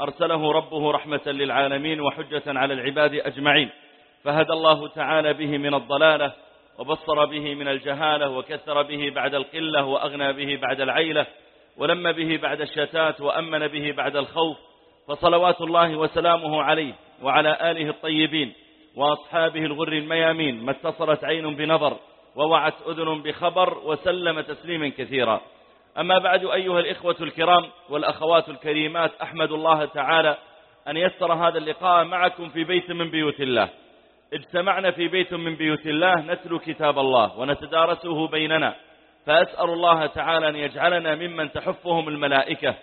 أرسله ربه رحمة للعالمين وحجة على العباد أجمعين. فهدى الله تعالى به من الضلالة وبصر به من الجهالة وكثر به بعد القلة وأغنى به بعد العيلة ولم به بعد الشتات وأمن به بعد الخوف. فصلوات الله وسلامه عليه وعلى آله الطيبين وأصحابه الغر الميامين ما اتصلت عين بنظر ووعت أذن بخبر وسلم تسليما كثيرا. أما بعد أيها الإخوة الكرام والأخوات الكريمات أحمد الله تعالى أن يسر هذا اللقاء معكم في بيت من بيوت الله. اجتمعنا في بيت من بيوت الله نتلو كتاب الله ونتدارسه بيننا. فأسأل الله تعالى أن يجعلنا ممن تحفهم الملائكة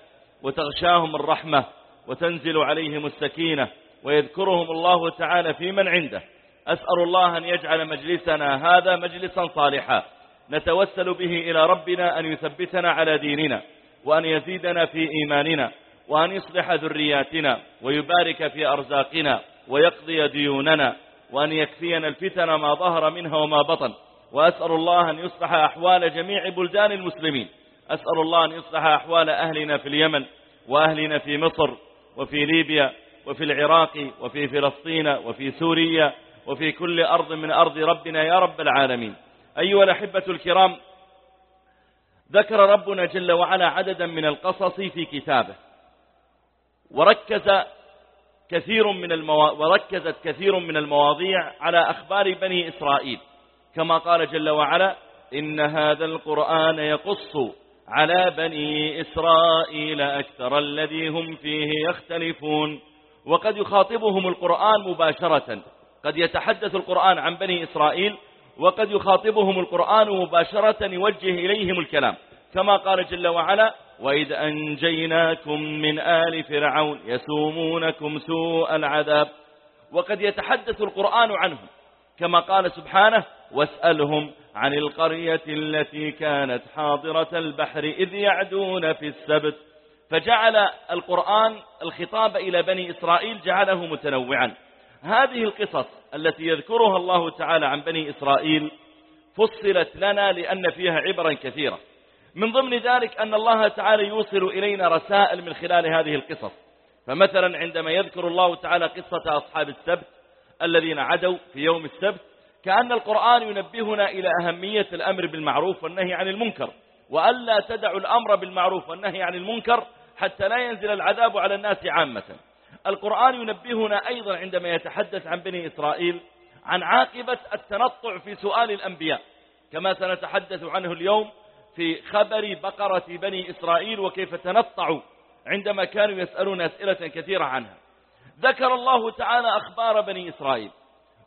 وتغشاهم الرحمة وتنزل عليهم السكينة ويذكرهم الله تعالى في من عنده. أسأل الله أن يجعل مجلسنا هذا مجلسا صالحا. نتوسل به إلى ربنا أن يثبتنا على ديننا وأن يزيدنا في إيماننا وأن يصلح ذرياتنا ويبارك في أرزاقنا ويقضي ديوننا وأن يكفينا الفتن ما ظهر منها وما بطن. وأسأل الله أن يصلح أحوال جميع بلدان المسلمين. أسأل الله أن يصلح أحوال أهلنا في اليمن وأهلنا في مصر وفي ليبيا وفي العراق وفي فلسطين وفي سوريا وفي كل أرض من أرض ربنا يا رب العالمين. أيها الأحبة الكرام ذكر ربنا جل وعلا عددا من القصص في كتابه وركز كثير من الموا... وركزت كثير من المواضيع على أخبار بني إسرائيل. كما قال جل وعلا إن هذا القرآن يقص على بني إسرائيل أكثر الذي هم فيه يختلفون. وقد يخاطبهم القرآن مباشرة. قد يتحدث القرآن عن بني إسرائيل وقد يخاطبهم القرآن مباشرة يوجه إليهم الكلام. كما قال جل وعلا وإذ أنجيناكم من آل فرعون يسومونكم سوء العذاب. وقد يتحدث القرآن عنهم كما قال سبحانه واسألهم عن القرية التي كانت حاضرة البحر إذ يعدون في السبت. فجعل القرآن الخطاب إلى بني إسرائيل جعله متنوعا. هذه القصص التي يذكرها الله تعالى عن بني إسرائيل فصلت لنا لأن فيها عبرا كثيرة من ضمن ذلك أن الله تعالى يوصل إلينا رسائل من خلال هذه القصص. فمثلا عندما يذكر الله تعالى قصة أصحاب السبت الذين عدوا في يوم السبت كأن القرآن ينبهنا إلى أهمية الأمر بالمعروف والنهي عن المنكر. وألا تدعوا الأمر بالمعروف والنهي عن المنكر حتى لا ينزل العذاب على الناس عامة. القرآن ينبهنا أيضا عندما يتحدث عن بني إسرائيل عن عاقبة التنطع في سؤال الأنبياء كما سنتحدث عنه اليوم في خبر بقرة بني إسرائيل وكيف تنطعوا عندما كانوا يسألون أسئلة كثيرة عنها. ذكر الله تعالى أخبار بني إسرائيل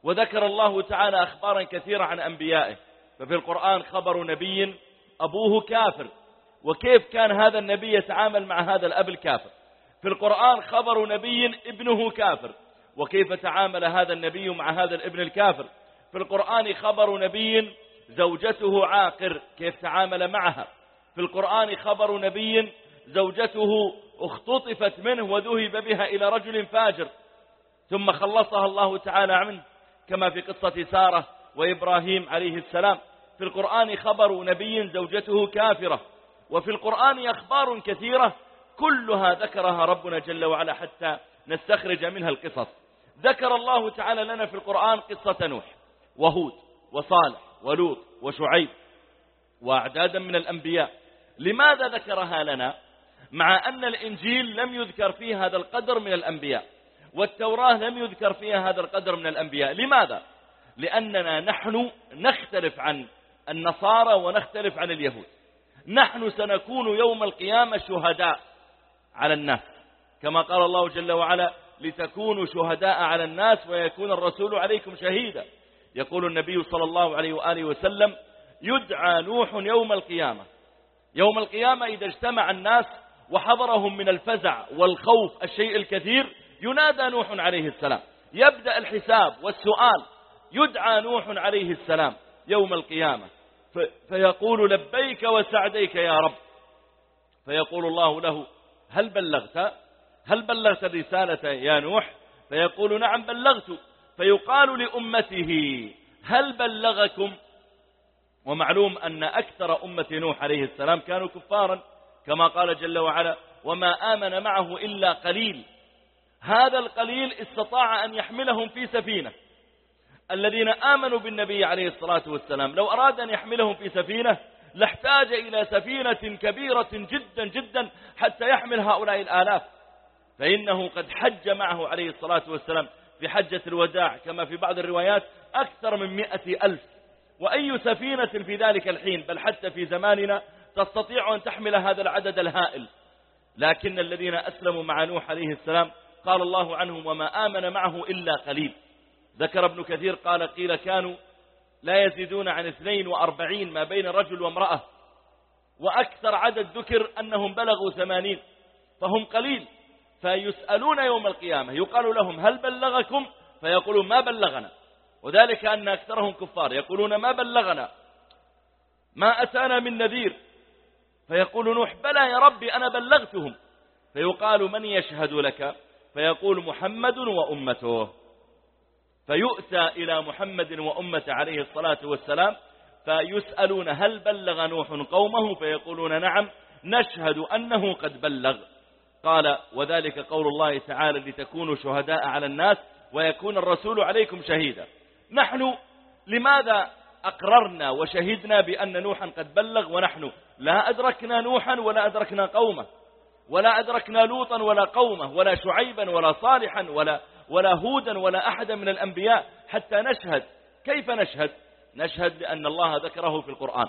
وذكر الله تعالى أخبارا كثيرة عن أنبيائه. ففي القرآن خبر نبي أبوه كافر. وكيف كان هذا النبي يتعامل مع هذا الأب الكافر؟ في القرآن خبر نبي ابنه كافر. وكيف تعامل هذا النبي مع هذا الابن الكافر؟ في القرآن خبر نبي زوجته عاقر كيف تعامل معها؟ في القرآن خبر نبي زوجته اختطفت منه وذهب بها إلى رجل فاجر ثم خلصها الله تعالى منه كما في قصة سارة وإبراهيم عليه السلام. في القرآن خبر نبي زوجته كافرة وفي القرآن أخبار كثيرة كلها ذكرها ربنا جل وعلا حتى نستخرج منها القصص. ذكر الله تعالى لنا في القرآن قصة نوح وهود وصالح ولوط وشعيب وأعدادا من الأنبياء. لماذا ذكرها لنا؟ مع أن الإنجيل لم يذكر فيه هذا القدر من الأنبياء والتوراة لم يذكر فيها هذا القدر من الأنبياء. لماذا؟ لأننا نحن نختلف عن النصارى ونختلف عن اليهود. نحن سنكون يوم القيامة شهداء. على الناس. كما قال الله جل وعلا لتكونوا شهداء على الناس ويكون الرسول عليكم شهيدا. يقول النبي صلى الله عليه وآله وسلم يدعى نوح يوم القيامة. يوم القيامة إذا اجتمع الناس وحضرهم من الفزع والخوف الشيء الكثير ينادى نوح عليه السلام. يبدأ الحساب والسؤال يدعى نوح عليه السلام يوم القيامة. فيقول لبيك وسعديك يا رب. فيقول الله له هل بلغت؟ هل بلغت الرسالة يا نوح؟ فيقول نعم بلغت. فيقال لأمته هل بلغكم؟ ومعلوم أن أكثر أمة نوح عليه السلام كانوا كفارا كما قال جل وعلا وما آمن معه إلا قليل. هذا القليل استطاع أن يحملهم في سفينة. الذين آمنوا بالنبي عليه الصلاة والسلام لو أراد أن يحملهم في سفينة لاحتاج إلى سفينة كبيرة جدا جدا حتى يحمل هؤلاء الآلاف. فإنه قد حج معه عليه الصلاة والسلام في حجة الوداع كما في بعض الروايات أكثر من مئة ألف. وأي سفينة في ذلك الحين بل حتى في زماننا تستطيع أن تحمل هذا العدد الهائل. لكن الذين أسلموا مع نوح عليه السلام قال الله عنهم وما آمن معه إلا قليل. ذكر ابن كثير قال قيل كانوا لا يزيدون عن 42 ما بين رجل وامرأة. وأكثر عدد ذكر أنهم بلغوا ثمانين فهم قليل. فيسألون يوم القيامة يقال لهم هل بلغكم؟ فيقولون ما بلغنا. وذلك أن أكثرهم كفار يقولون ما بلغنا. ما أتانا من نذير. فيقول نوح بلى يا ربي أنا بلغتهم. فيقال من يشهد لك؟ فيقول محمد وأمته. فيؤتى إلى محمد وأمة عليه الصلاة والسلام فيسألون هل بلغ نوح قومه؟ فيقولون نعم نشهد أنه قد بلغ. قال وذلك قول الله تعالى لتكونوا شهداء على الناس ويكون الرسول عليكم شهيدا. نحن لماذا أقررنا وشهدنا بأن نوحا قد بلغ ونحن لا أدركنا نوحا ولا أدركنا قومه ولا أدركنا لوطا ولا قومه ولا شعيبا ولا صالحا ولا, ولا هودا ولا أحدا من الأنبياء حتى نشهد. كيف نشهد؟ نشهد لأن الله ذكره في القرآن.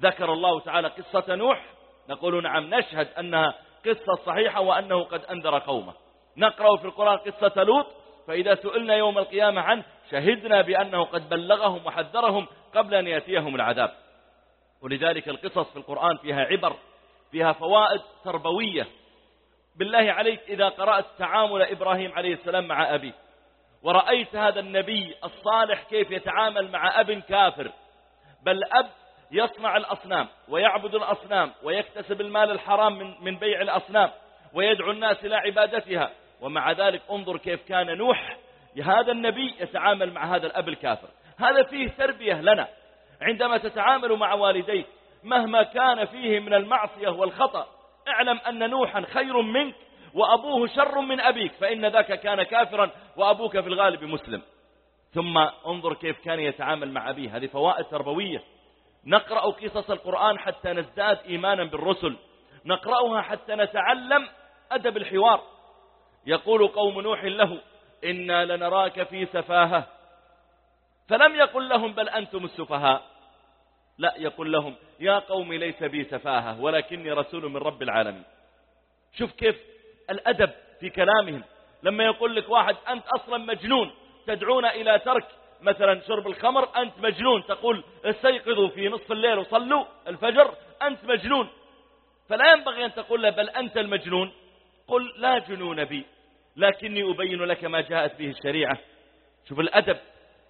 ذكر الله تعالى قصة نوح. نقول نعم نشهد أنها قصة صحيحة وأنه قد أنذر قومه. نقرأ في القرآن قصة لوط فإذا سئلنا يوم القيامة عنه شهدنا بأنه قد بلغهم وحذرهم قبل أن يأتيهم العذاب. ولذلك القصص في القرآن فيها عبر فيها فوائد تربوية. بالله عليك إذا قرأت تعامل إبراهيم عليه السلام مع أبيه. ورأيت هذا النبي الصالح كيف يتعامل مع أب كافر. بل أب يصنع الأصنام ويعبد الأصنام ويكتسب المال الحرام من, من بيع الأصنام ويدعو الناس إلى عبادتها. ومع ذلك انظر كيف كان نوح هذا النبي يتعامل مع هذا الأب الكافر. هذا فيه تربية لنا. عندما تتعامل مع والديك مهما كان فيه من المعصية والخطأ اعلم أن نوحا خير منك وأبوه شر من أبيك فإن ذاك كان كافرا وأبوك في الغالب مسلم. ثم انظر كيف كان يتعامل مع أبيه. هذه فوائد تربوية. نقرأ قصص القرآن حتى نزداد إيمانا بالرسل. نقرأها حتى نتعلم أدب الحوار. يقول قوم نوح له إنا لنراك في سفاهة. فلم يقل لهم بل أنتم السفهاء. لا يقول لهم يا قوم ليس بي سفاهة ولكني رسول من رب العالمين. شوف كيف الأدب في كلامهم. لما يقول لك واحد أنت أصلا مجنون تدعون إلى ترك مثلا شرب الخمر أنت مجنون تقول استيقظوا في نصف الليل وصلوا الفجر أنت مجنون. فلا ينبغي أن تقول له بل أنت المجنون. قل لا جنون بي لكني أبين لك ما جاءت به الشريعة. شوف الأدب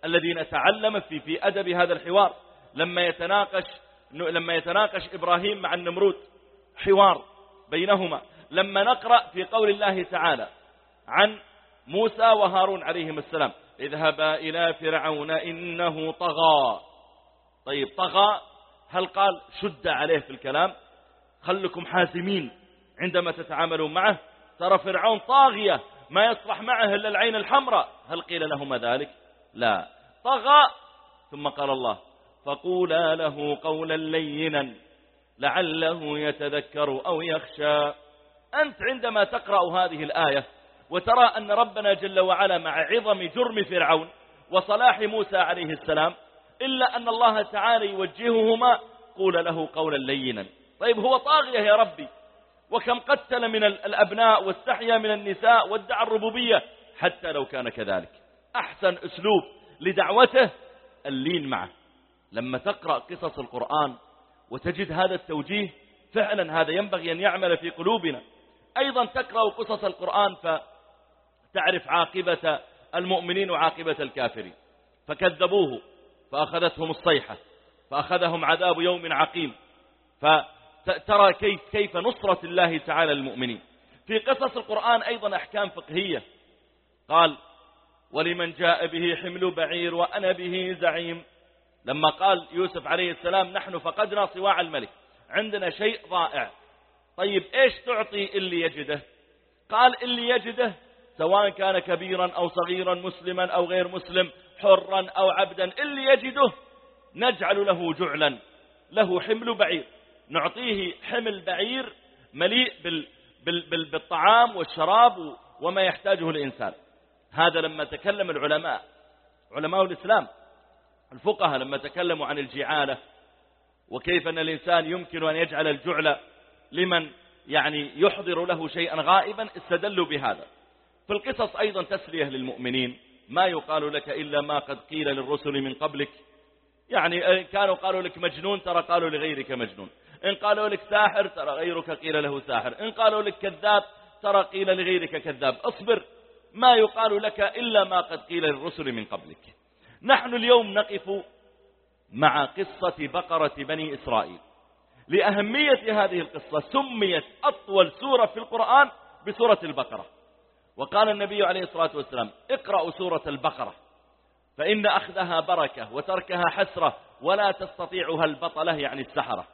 الذي نتعلم في في أدب هذا الحوار. لما يتناقش لما يتناقش إبراهيم مع النمرود حوار بينهما. لما نقرأ في قول الله تعالى عن موسى وهارون عليهم السلام اذهبا إلى فرعون إنه طغى. طيب طغى هل قال شد عليه في الكلام؟ خلكم حازمين عندما تتعاملون معه. ترى فرعون طاغية ما يصلح معه إلا العين الحمراء. هل قيل لهما ذلك؟ لا. طغى ثم قال الله فقولا له قولا لينا لعله يتذكر أو يخشى. أنت عندما تقرأ هذه الآية وترى أن ربنا جل وعلا مع عظم جرم فرعون وصلاح موسى عليه السلام إلا أن الله تعالى يوجههما قول له قولا لينا. طيب هو طاغية يا ربي؟ وكم قتل من الأبناء واستحيا من النساء وادعى الربوبية حتى لو كان كذلك. أحسن أسلوب لدعوته اللين معه. لما تقرأ قصص القرآن وتجد هذا التوجيه فعلا هذا ينبغي أن يعمل في قلوبنا. أيضا تقرأ قصص القرآن فتعرف عاقبة المؤمنين وعاقبة الكافرين. فكذبوه فأخذتهم الصيحة فأخذهم عذاب يوم عقيم. فترى كيف, كيف نصرة الله تعالى المؤمنين في قصص القرآن أيضا أحكام فقهية. قال ولمن جاء به حمل بعير وأنا به زعيم لما قال يوسف عليه السلام نحن فقدنا صواع الملك عندنا شيء ضائع طيب إيش تعطي اللي يجده؟ قال اللي يجده سواء كان كبيرا أو صغيرا مسلما أو غير مسلم حرا أو عبدا اللي يجده نجعل له جعلا له حمل بعير. نعطيه حمل بعير مليء بال بال بال بالطعام والشراب وما يحتاجه الإنسان. هذا لما تكلم العلماء علماء الإسلام الفقهاء لما تكلموا عن الجعالة وكيف أن الإنسان يمكن أن يجعل الجعل لمن يعني يحضر له شيئا غائبا استدلوا بهذا. في القصص أيضا تسلية للمؤمنين ما يقال لك إلا ما قد قيل للرسل من قبلك. يعني كانوا قالوا لك مجنون ترى قالوا لغيرك مجنون. إن قالوا لك ساحر ترى غيرك قيل له ساحر. إن قالوا لك كذاب ترى قيل لغيرك كذاب. اصبر ما يقال لك إلا ما قد قيل للرسل من قبلك. نحن اليوم نقف مع قصة بقرة بني إسرائيل. لأهمية هذه القصة سميت أطول سورة في القرآن بسورة البقرة. وقال النبي عليه الصلاة والسلام اقرأوا سورة البقرة فإن أخذها بركة وتركها حسرة ولا تستطيعها البطلة يعني السحرة.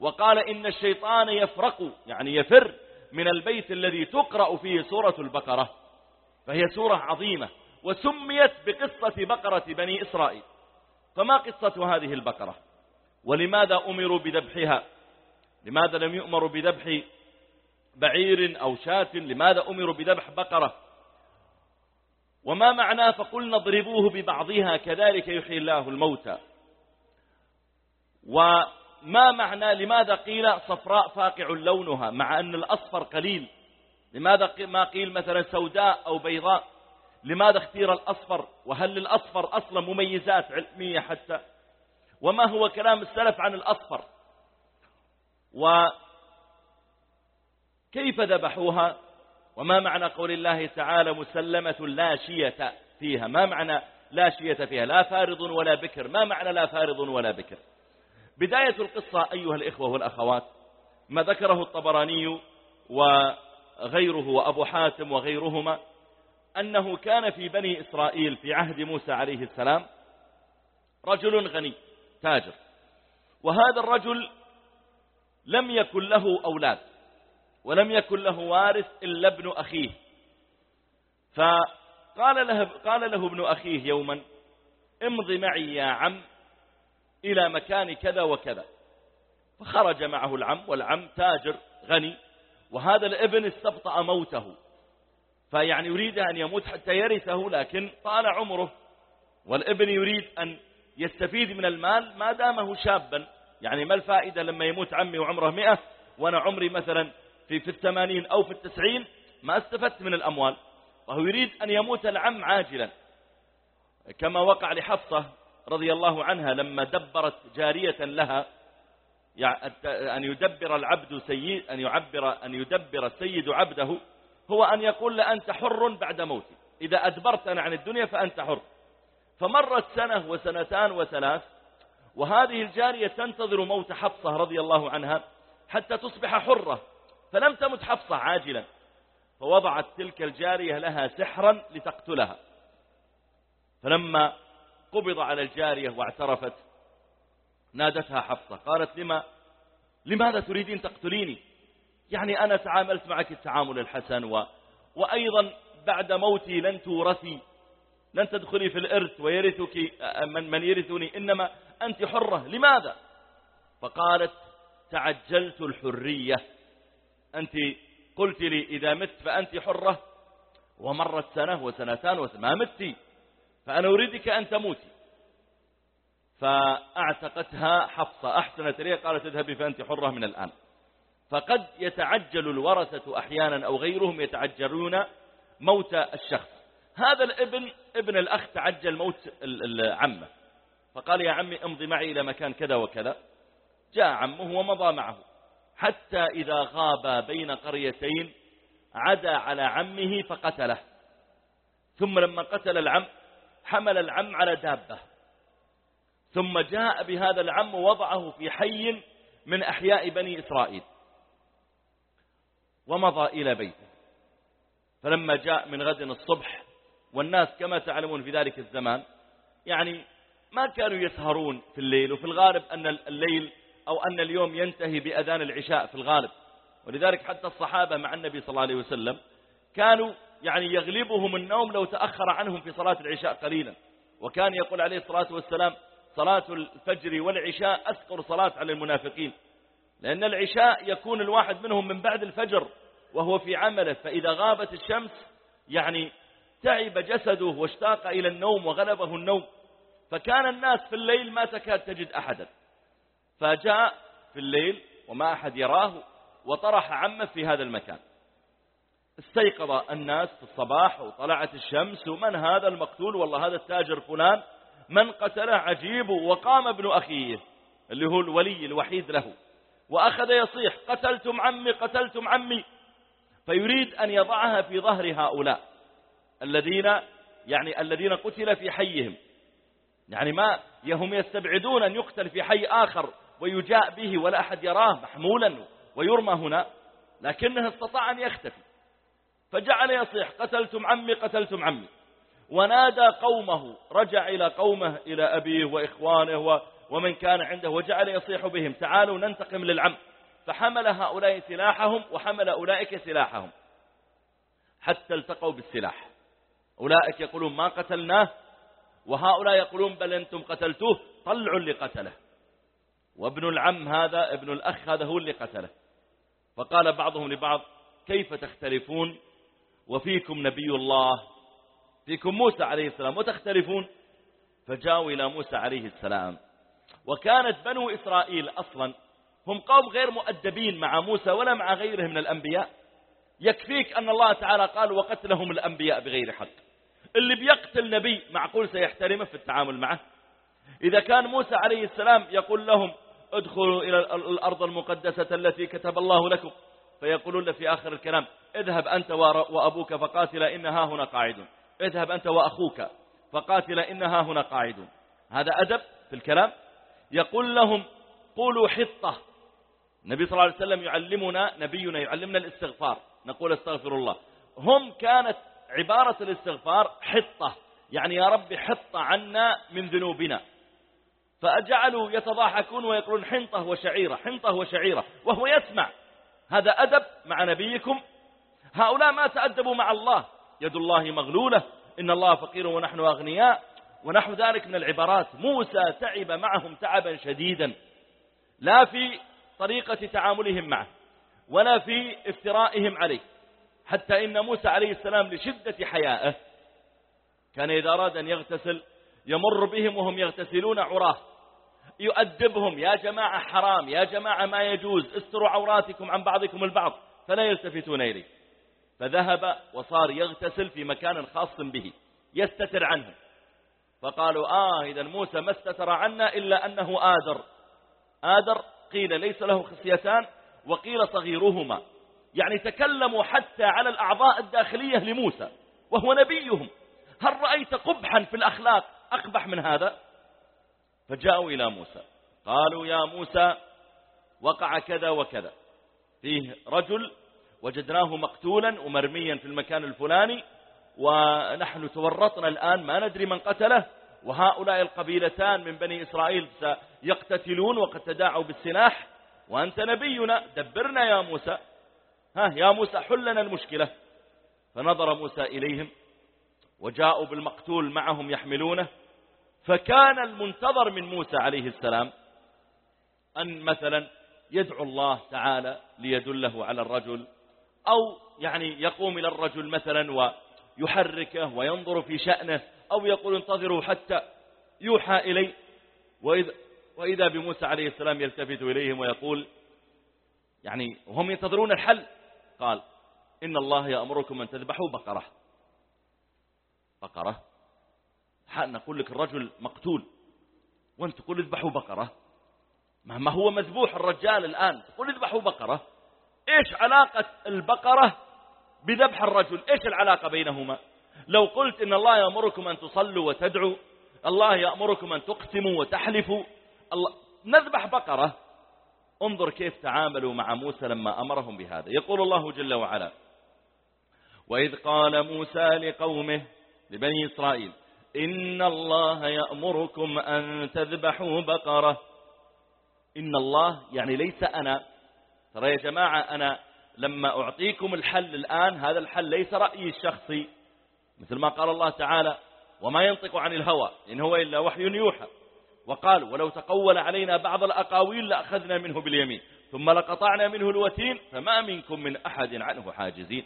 وقال إن الشيطان يفرق يعني يفر من البيت الذي تقرأ فيه سورة البقرة فهي سورة عظيمة. وسميت بقصة بقرة بني إسرائيل. فما قصة هذه البقرة؟ ولماذا أمروا بذبحها؟ لماذا لم يؤمروا بذبح بعير أو شاة؟ لماذا أمروا بذبح بقرة؟ وما معناه فقلنا اضربوه ببعضها كذلك يحيي الله الموتى؟ وما معنى لماذا قيل صفراء فاقع لونها مع أن الأصفر قليل؟ لماذا ما قيل مثلا سوداء أو بيضاء؟ لماذا اختير الأصفر؟ وهل للأصفر أصلا مميزات علمية حتى؟ وما هو كلام السلف عن الأصفر؟ وكيف ذبحوها؟ وما معنى قول الله تعالى مسلمة لا شية فيها؟ ما معنى لا شية فيها؟ لا فارض ولا بكر. ما معنى لا فارض ولا بكر؟ بداية القصة أيها الإخوة والأخوات ما ذكره الطبراني وغيره وأبو حاتم وغيرهما أنه كان في بني إسرائيل في عهد موسى عليه السلام رجل غني تاجر. وهذا الرجل لم يكن له أولاد ولم يكن له وارث إلا ابن أخيه. فقال له, قال له ابن أخيه يوما امض معي يا عم إلى مكان كذا وكذا. فخرج معه العم والعم تاجر غني وهذا الابن استبطأ موته. فيعني يريد أن يموت حتى يرثه لكن طال عمره. والابن يريد أن يستفيد من المال ما دامه شابا. يعني ما الفائدة لما يموت عمي وعمره مئة وأنا عمري مثلا في في الثمانين أو في التسعين ما استفدت من الأموال. وهو يريد أن يموت العم عاجلا. كما وقع لحفصة رضي الله عنها لما دبرت جارية لها أن يدبر العبد سيد أن يعبر أن يدبر السيد عبده. هو أن يقول لأنت حر بعد موتي. إذا أدبرتنا عن الدنيا فأنت حر. فمرت سنة وسنتان وثلاث وهذه الجارية تنتظر موت حفصة رضي الله عنها حتى تصبح حرة. فلم تمت حفصة عاجلا. فوضعت تلك الجارية لها سحرا لتقتلها. فلما قبض على الجارية واعترفت نادتها حفصة قالت لما؟ لماذا تريدين تقتليني؟ يعني أنا تعاملت معك التعامل الحسن و... وأيضا بعد موتي لن تورثي لن تدخلي في الإرث ويرثك من, من يرثني إنما أنت حرة. لماذا؟ فقالت تعجلت الحرية. أنت قلت لي إذا مت فأنت حرة. ومرت سنة وسنتان وما متي فأنا أريدك أن تموتي فأعتقتها حفصة أحسنت لي قالت اذهبي فأنت حرة من الآن. فقد يتعجل الورثة أحيانا أو غيرهم يتعجلون موت الشخص. هذا الابن ابن الأخ تعجل موت عمه. فقال يا عمي امضي معي إلى مكان كذا وكذا. جاء عمه ومضى معه. حتى إذا غاب بين قريتين عدا على عمه فقتله. ثم لما قتل العم حمل العم على دابة. ثم جاء بهذا العم ووضعه في حي من أحياء بني إسرائيل. ومضى إلى بيته. فلما جاء من غد الصبح والناس كما تعلمون في ذلك الزمان يعني ما كانوا يسهرون في الليل وفي الغالب أن الليل أو أن اليوم ينتهي بأذان العشاء في الغالب. ولذلك حتى الصحابة مع النبي صلى الله عليه وسلم كانوا يعني يغلبهم النوم لو تأخر عنهم في صلاة العشاء قليلا. وكان يقول عليه الصلاة والسلام صلاة الفجر والعشاء أثقر صلاة على المنافقين. لأن العشاء يكون الواحد منهم من بعد الفجر وهو في عمله فإذا غابت الشمس يعني تعب جسده واشتاق إلى النوم وغلبه النوم. فكان الناس في الليل ما تكاد تجد أحدا. فجاء في الليل وما أحد يراه وطرح عمه في هذا المكان. استيقظ الناس في الصباح وطلعت الشمس ومن هذا المقتول؟ والله هذا التاجر فلان. من قتله عجيب وقام ابن أخيه اللي هو الولي الوحيد له. وأخذ يصيح قتلتم عمي قتلتم عمي. فيريد أن يضعها في ظهر هؤلاء الذين يعني الذين قتل في حيهم. يعني ما هم يستبعدون أن يقتل في حي آخر ويجاء به ولا أحد يراه محمولا ويرمى هنا لكنه استطاع أن يختفي. فجعل يصيح قتلتم عمي قتلتم عمي. ونادى قومه رجع إلى قومه إلى أبيه وإخوانه ومن كان عنده وجعل يصيح بهم تعالوا ننتقم للعم. فحمل هؤلاء سلاحهم وحمل أولئك سلاحهم. حتى التقوا بالسلاح. أولئك يقولون ما قتلناه وهؤلاء يقولون بل أنتم قتلتوه طلعوا اللي قتله. وابن العم هذا ابن الأخ هذا هو اللي قتله. فقال بعضهم لبعض كيف تختلفون؟ وفيكم نبي الله فيكم موسى عليه السلام وتختلفون؟ فجاءوا إلى موسى عليه السلام. وكانت بنو إسرائيل أصلا هم قوم غير مؤدبين مع موسى ولا مع غيره من الأنبياء. يكفيك أن الله تعالى قال وقتلهم الأنبياء بغير حق. اللي بيقتل نبي معقول سيحترمه في التعامل معه. إذا كان موسى عليه السلام يقول لهم ادخلوا إلى الأرض المقدسة التي كتب الله لكم. فيقولون له في آخر الكلام اذهب أنت وأبوك فقاتل إنها هنا قاعدون اذهب أنت وأخوك فقاتل إنها هنا قاعدون هذا أدب في الكلام؟ يقول لهم قولوا حطة. النبي صلى الله عليه وسلم يعلمنا نبينا يعلمنا الاستغفار. نقول استغفر الله. هم كانت عبارة الاستغفار حطة. يعني يا رب حط عنا من ذنوبنا. فأجعلوا يتضاحكون ويقولون حنطة وشعيرة حنطة وشعيرة. وهو يسمع. هذا أدب مع نبيكم. هؤلاء ما تأدبوا مع الله. يد الله مغلولة. إن الله فقير ونحن أغنياء. ونحو ذلك من العبارات. موسى تعب معهم تعبا شديدا. لا في طريقة تعاملهم معه ولا في افترائهم عليه. حتى إن موسى عليه السلام لشدة حيائه كان إذا أراد أن يغتسل يمر بهم وهم يغتسلون عراه. يؤدبهم يا جماعة حرام يا جماعة ما يجوز استروا عوراتكم عن بعضكم البعض فلا يلتفتون إليه. فذهب وصار يغتسل في مكان خاص به يستتر عنه. فقالوا آه إذا موسى ما استتر عنا إلا أنه آدر آدر قيل ليس له خصيتان وقيل صغيرهما. يعني تكلموا حتى على الأعضاء الداخلية لموسى وهو نبيهم. هل رأيت قبحا في الأخلاق؟ أقبح من هذا. فجاءوا إلى موسى. قالوا يا موسى وقع كذا وكذا. فيه رجل وجدناه مقتولا ومرميا في المكان الفلاني ونحن تورطنا الآن ما ندري من قتله وهؤلاء القبيلتان من بني إسرائيل سيقتتلون وقد تداعوا بالسلاح وأنت نبينا دبرنا يا موسى. ها يا موسى حل لنا المشكلة. فنظر موسى إليهم وجاءوا بالمقتول معهم يحملونه. فكان المنتظر من موسى عليه السلام أن مثلا يدعو الله تعالى ليدله على الرجل أو يعني يقوم إلى الرجل مثلا ويحركه وينظر في شأنه أو يقول انتظروا حتى يوحى إلي وإذا, وإذا بموسى عليه السلام يلتفت إليهم ويقول يعني هم ينتظرون الحل. قال إن الله يأمركم أن تذبحوا بقرة. بقرة؟ نقول لك الرجل مقتول وانت تقول اذبحوا بقرة. ما هو مذبوح الرجال الآن تقول اذبحوا بقرة. إيش علاقة البقرة بذبح الرجل. إيش العلاقة بينهما؟ لو قلت إن الله يأمركم أن تصلوا وتدعوا الله يأمركم أن تقسموا وتحلفوا الله نذبح بقرة. انظر كيف تعاملوا مع موسى لما أمرهم بهذا. يقول الله جل وعلا وإذ قال موسى لقومه لبني إسرائيل إن الله يأمركم أن تذبحوا بقرة. إن الله يعني ليس أنا. ترى يا جماعة أنا لما أعطيكم الحل الآن هذا الحل ليس رأيي الشخصي. مثل ما قال الله تعالى وما ينطق عن الهوى إن هو إلا وحي يوحى. وقال ولو تقول علينا بعض الأقاويل لأخذنا منه باليمين ثم لقطعنا منه الوتين فما منكم من أحد عنه حاجزين.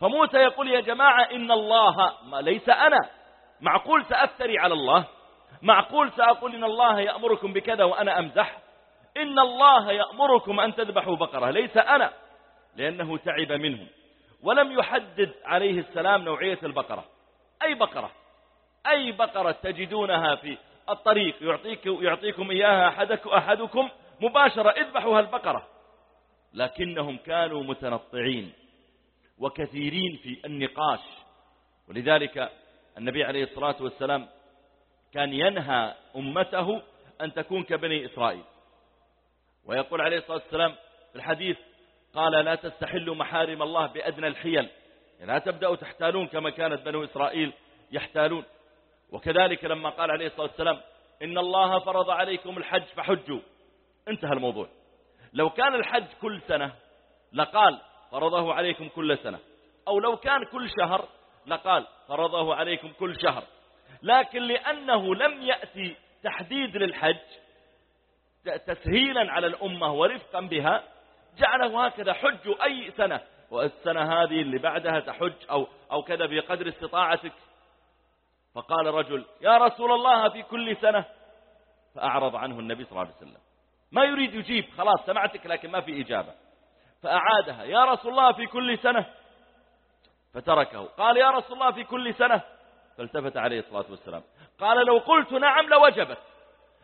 فموسى يقول يا جماعة إن الله ما ليس أنا. معقول سأفتري على الله؟ معقول سأقول إن الله يأمركم بكذا وأنا أمزح؟ إن الله يأمركم أن تذبحوا بقرة ليس أنا. لأنه تعب منهم ولم يحدد عليه السلام نوعية البقرة. أي بقرة؟ أي بقرة تجدونها في الطريق؟ يعطيك يعطيكم إياها أحدك أحدكم مباشرة اذبحوا هالبقرة لكنهم كانوا متنطعين وكثيرين في النقاش. ولذلك النبي عليه الصلاة والسلام كان ينهى أمته أن تكون كبني إسرائيل. ويقول عليه الصلاة والسلام في الحديث قال لا تستحلوا محارم الله بأدنى الحيل. يعني لا تبدأوا تحتالون كما كانت بنو إسرائيل يحتالون. وكذلك لما قال عليه الصلاة والسلام إن الله فرض عليكم الحج فحجوا. انتهى الموضوع. لو كان الحج كل سنة لقال فرضه عليكم كل سنة. أو لو كان كل شهر لقال فرضه عليكم كل شهر. لكن لأنه لم يأتي تحديد للحج تسهيلا على الأمة ورفقا بها جعله هكذا حج أي سنة والسنة هذه اللي بعدها تحج أو, أو كذا بقدر استطاعتك. فقال رجل يا رسول الله في كل سنة؟ فأعرض عنه النبي صلى الله عليه وسلم. ما يريد يجيب خلاص سمعتك لكن ما في إجابة. فأعادها يا رسول الله في كل سنة؟ فتركه. قال يا رسول الله في كل سنة؟ فالتفت عليه الصلاة والسلام. قال لو قلت نعم لوجبت.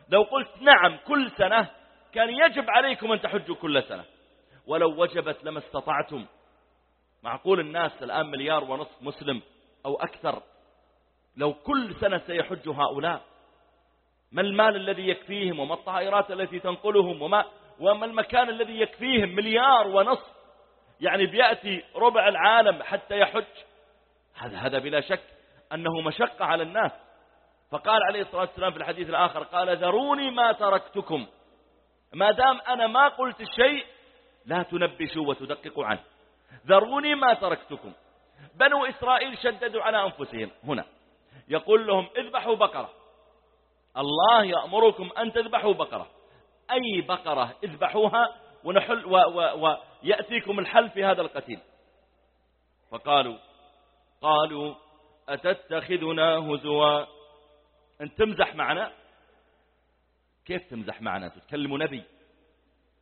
لو قلت نعم كل سنة كان يجب عليكم أن تحجوا كل سنة. ولو وجبت لما استطعتم. معقول الناس الآن مليار ونصف مسلم أو أكثر. لو كل سنة سيحج هؤلاء ما المال الذي يكفيهم وما الطائرات التي تنقلهم وما, وما المكان الذي يكفيهم؟ مليار ونصف يعني بيأتي ربع العالم حتى يحج. هذا هذا بلا شك أنه مشقة على الناس. فقال عليه الصلاة والسلام في الحديث الآخر قال ذروني ما تركتكم. ما دام أنا ما قلت الشيء لا تنبشوا وتدققوا عنه. ذروني ما تركتكم. بنو إسرائيل شددوا على أنفسهم. هنا. يقول لهم اذبحوا بقرة. الله يأمركم أن تذبحوا بقرة. أي بقرة اذبحوها ونحل و و ويأتيكم الحل في هذا القتيل. فقالوا قالوا أتتخذنا هزوا؟ أن تمزح معنا؟ كيف تمزح معنا؟ تتكلم نبي.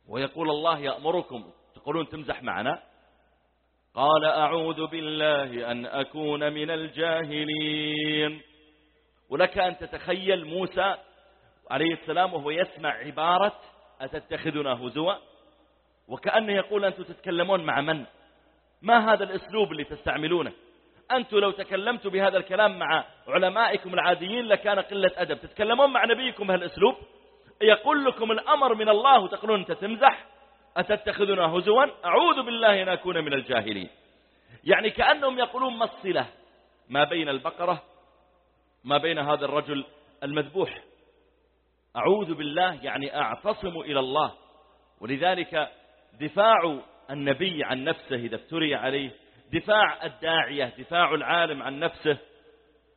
ويقول الله يأمركم. تقولون تمزح معنا؟ قال أعوذ بالله أن أكون من الجاهلين. ولك أن تتخيل موسى عليه السلام وهو يسمع عبارة أتتخذنا هزوا؟ وكأنه يقول أنتم تتكلمون مع من؟ ما هذا الأسلوب اللي تستعملونه؟ أنتم لو تكلمتوا بهذا الكلام مع علمائكم العاديين لكان قلة أدب. تتكلمون مع نبيكم بهالأسلوب؟ يقول لكم الأمر من الله وتقولون أنت تمزح أتتخذنا هزوا؟ أعوذ بالله أن أكون من الجاهلين. يعني كأنهم يقولون ما الصلة ما بين البقرة ما بين هذا الرجل المذبوح. أعوذ بالله يعني أعتصم إلى الله. ولذلك دفاع النبي عن نفسه إذا افتري عليه دفاع الداعية دفاع العالم عن نفسه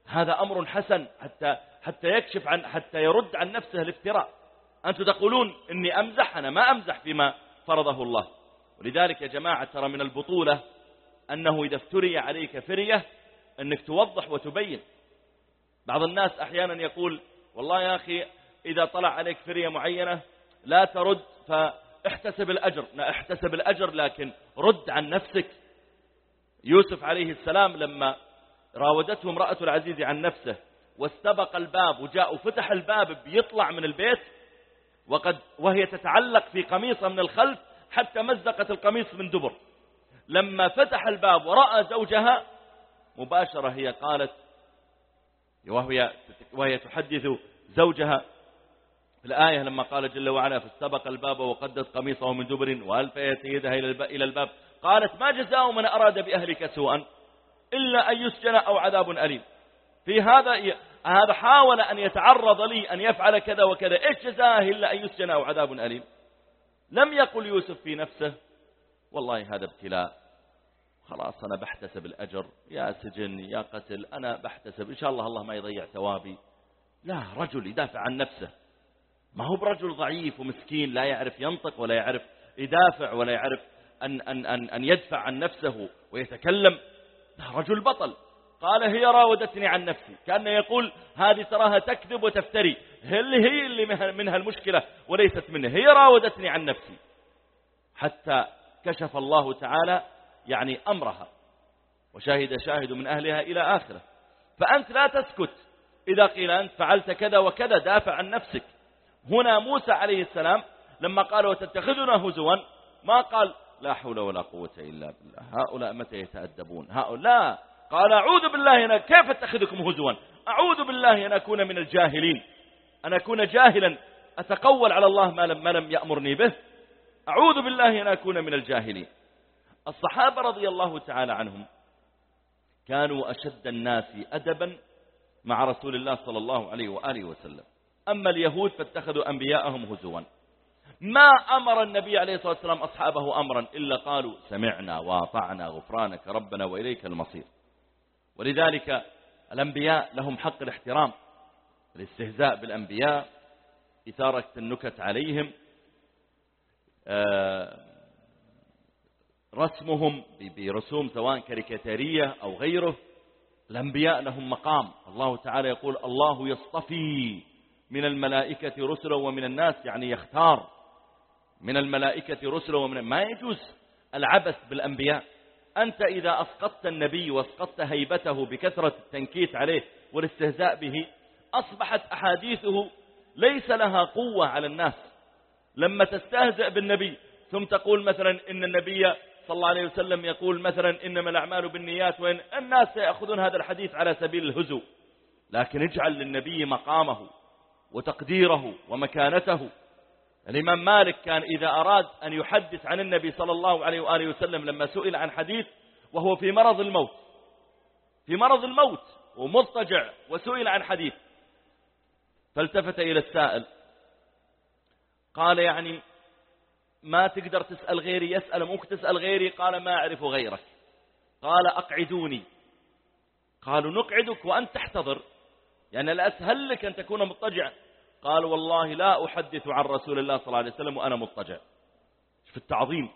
هذا أمر حسن حتى حتى يكشف عن حتى يرد عن نفسه الافتراء. أنتم تقولون إني أمزح أنا ما أمزح فيما فرضه الله. ولذلك يا جماعة ترى من البطولة أنه إذا افتري عليك فرية أنك توضح وتبين. بعض الناس أحيانا يقول والله يا أخي إذا طلع عليك فرية معينة لا ترد فاحتسب الأجر. لا احتسب الأجر لكن رد عن نفسك. يوسف عليه السلام لما راودته امرأة العزيز عن نفسه واستبق الباب وجاء وفتح الباب بيطلع من البيت وقد وهي تتعلق في قميصها من الخلف حتى مزقت القميص من دبر. لما فتح الباب ورأى زوجها مباشرة هي قالت وهي, وهي تحدث زوجها في الآية لما قال جل وعلا فاستبق الباب وقدت قميصه من دبر وألف يدها إلى الباب. قالت ما جزاء من أراد بأهلك سوءا إلا أن يسجن أو عذاب أليم. في هذا هذا حاول أن يتعرض لي أن يفعل كذا وكذا. إيش جزاه إلا أن يسجن أو عذاب أليم؟ لم يقل يوسف في نفسه والله هذا ابتلاء. خلاص أنا بحتسب الأجر. يا سجن يا قتل أنا بحتسب. إن شاء الله الله ما يضيع ثوابي. لا رجل يدافع عن نفسه. ما هو برجل ضعيف ومسكين لا يعرف ينطق ولا يعرف يدافع ولا يعرف أن, أن, أن, أن يدفع عن نفسه ويتكلم. لا رجل بطل. قال هي راودتني عن نفسي. كأن يقول هذه تراها تكذب وتفتري. هل هي اللي منها المشكلة وليست منه؟ هي راودتني عن نفسي. حتى كشف الله تعالى يعني أمرها. وشاهد شاهد من أهلها إلى آخرة. فأنت لا تسكت. إذا قيل أنت فعلت كذا وكذا دافع عن نفسك. هنا موسى عليه السلام لما قال وتتخذنا هزوا ما قال لا حول ولا قوة إلا بالله. هؤلاء متى يتأدبون؟ هؤلاء قال أعوذ بالله أنا كيف أتخذكم هزوا؟ أعوذ بالله أن أكون من الجاهلين. أن أكون جاهلا. أتقول على الله ما لم, ما لم يأمرني به. أعوذ بالله أن أكون من الجاهلين. الصحابة رضي الله تعالى عنهم كانوا أشد الناس أدبا مع رسول الله صلى الله عليه وآله وسلم. أما اليهود فاتخذوا أنبياءهم هزوا. ما أمر النبي عليه الصلاة والسلام أصحابه أمرا إلا قالوا سمعنا واطعنا غفرانك ربنا وإليك المصير. ولذلك الأنبياء لهم حق الاحترام الاستهزاء بالأنبياء إثارة النكت عليهم آه، رسمهم برسوم سواء كاريكاتيرية أو غيره. الأنبياء لهم مقام. الله تعالى يقول الله يصطفي من الملائكة رسلا ومن الناس يعني يختار من الملائكة رسلا ومن ما يجوز العبث بالأنبياء. أنت إذا أسقطت النبي وأسقطت هيبته بكثرة التنكيت عليه والاستهزاء به أصبحت أحاديثه ليس لها قوة على الناس. لما تستهزئ بالنبي ثم تقول مثلا إن النبي صلى الله عليه وسلم يقول مثلا إنما الأعمال بالنيات وإن الناس سيأخذون هذا الحديث على سبيل الهزو. لكن اجعل للنبي مقامه وتقديره ومكانته الإمام مالك كان إذا أراد أن يحدث عن النبي صلى الله عليه وآله وسلم لما سئل عن حديث وهو في مرض الموت في مرض الموت ومضطجع وسئل عن حديث فالتفت إلى السائل قال يعني ما تقدر تسأل غيري يسأل ممكن تسأل غيري؟ قال ما أعرف غيرك. قال أقعدوني. قالوا نقعدك وأنت تحتضر. يعني الأسهل لك أن تكون مضطجعا قال والله لا أحدث عن رسول الله صلى الله عليه وسلم وأنا مضطجع. في التعظيم.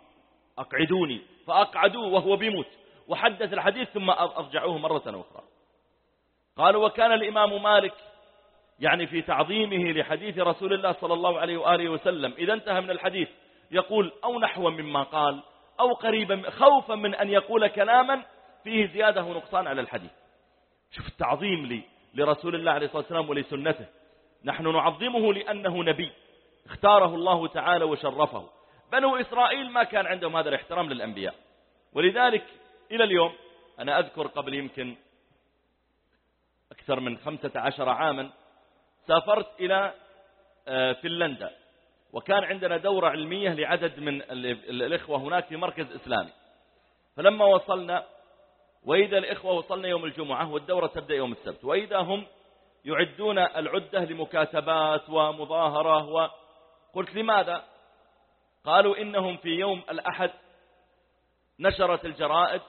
أقعدوني. فأقعدوه وهو بيموت. وحدث الحديث ثم أرجعوه مرة أخرى. قالوا وكان الإمام مالك يعني في تعظيمه لحديث رسول الله صلى الله عليه وآله وسلم. إذا انتهى من الحديث يقول أو نحو مما قال أو قريبا خوفا من أن يقول كلاما فيه زيادة ونقصان على الحديث. شوف التعظيم لي لرسول الله عليه الصلاة والسلام ولسنته. نحن نعظمه لأنه نبي. اختاره الله تعالى وشرفه. بنو إسرائيل ما كان عندهم هذا الاحترام للأنبياء. ولذلك إلى اليوم أنا أذكر قبل يمكن أكثر من خمسة عشر عاما سافرت إلى آه، فنلندا. وكان عندنا دورة علمية لعدد من الإخوة هناك في مركز إسلامي. فلما وصلنا وإذا الإخوة وصلنا يوم الجمعة والدورة تبدأ يوم السبت. وإذا هم يعدون العدة لمكاتبات ومظاهرة وقلت لماذا؟ قالوا إنهم في يوم الأحد نشرت الجرائد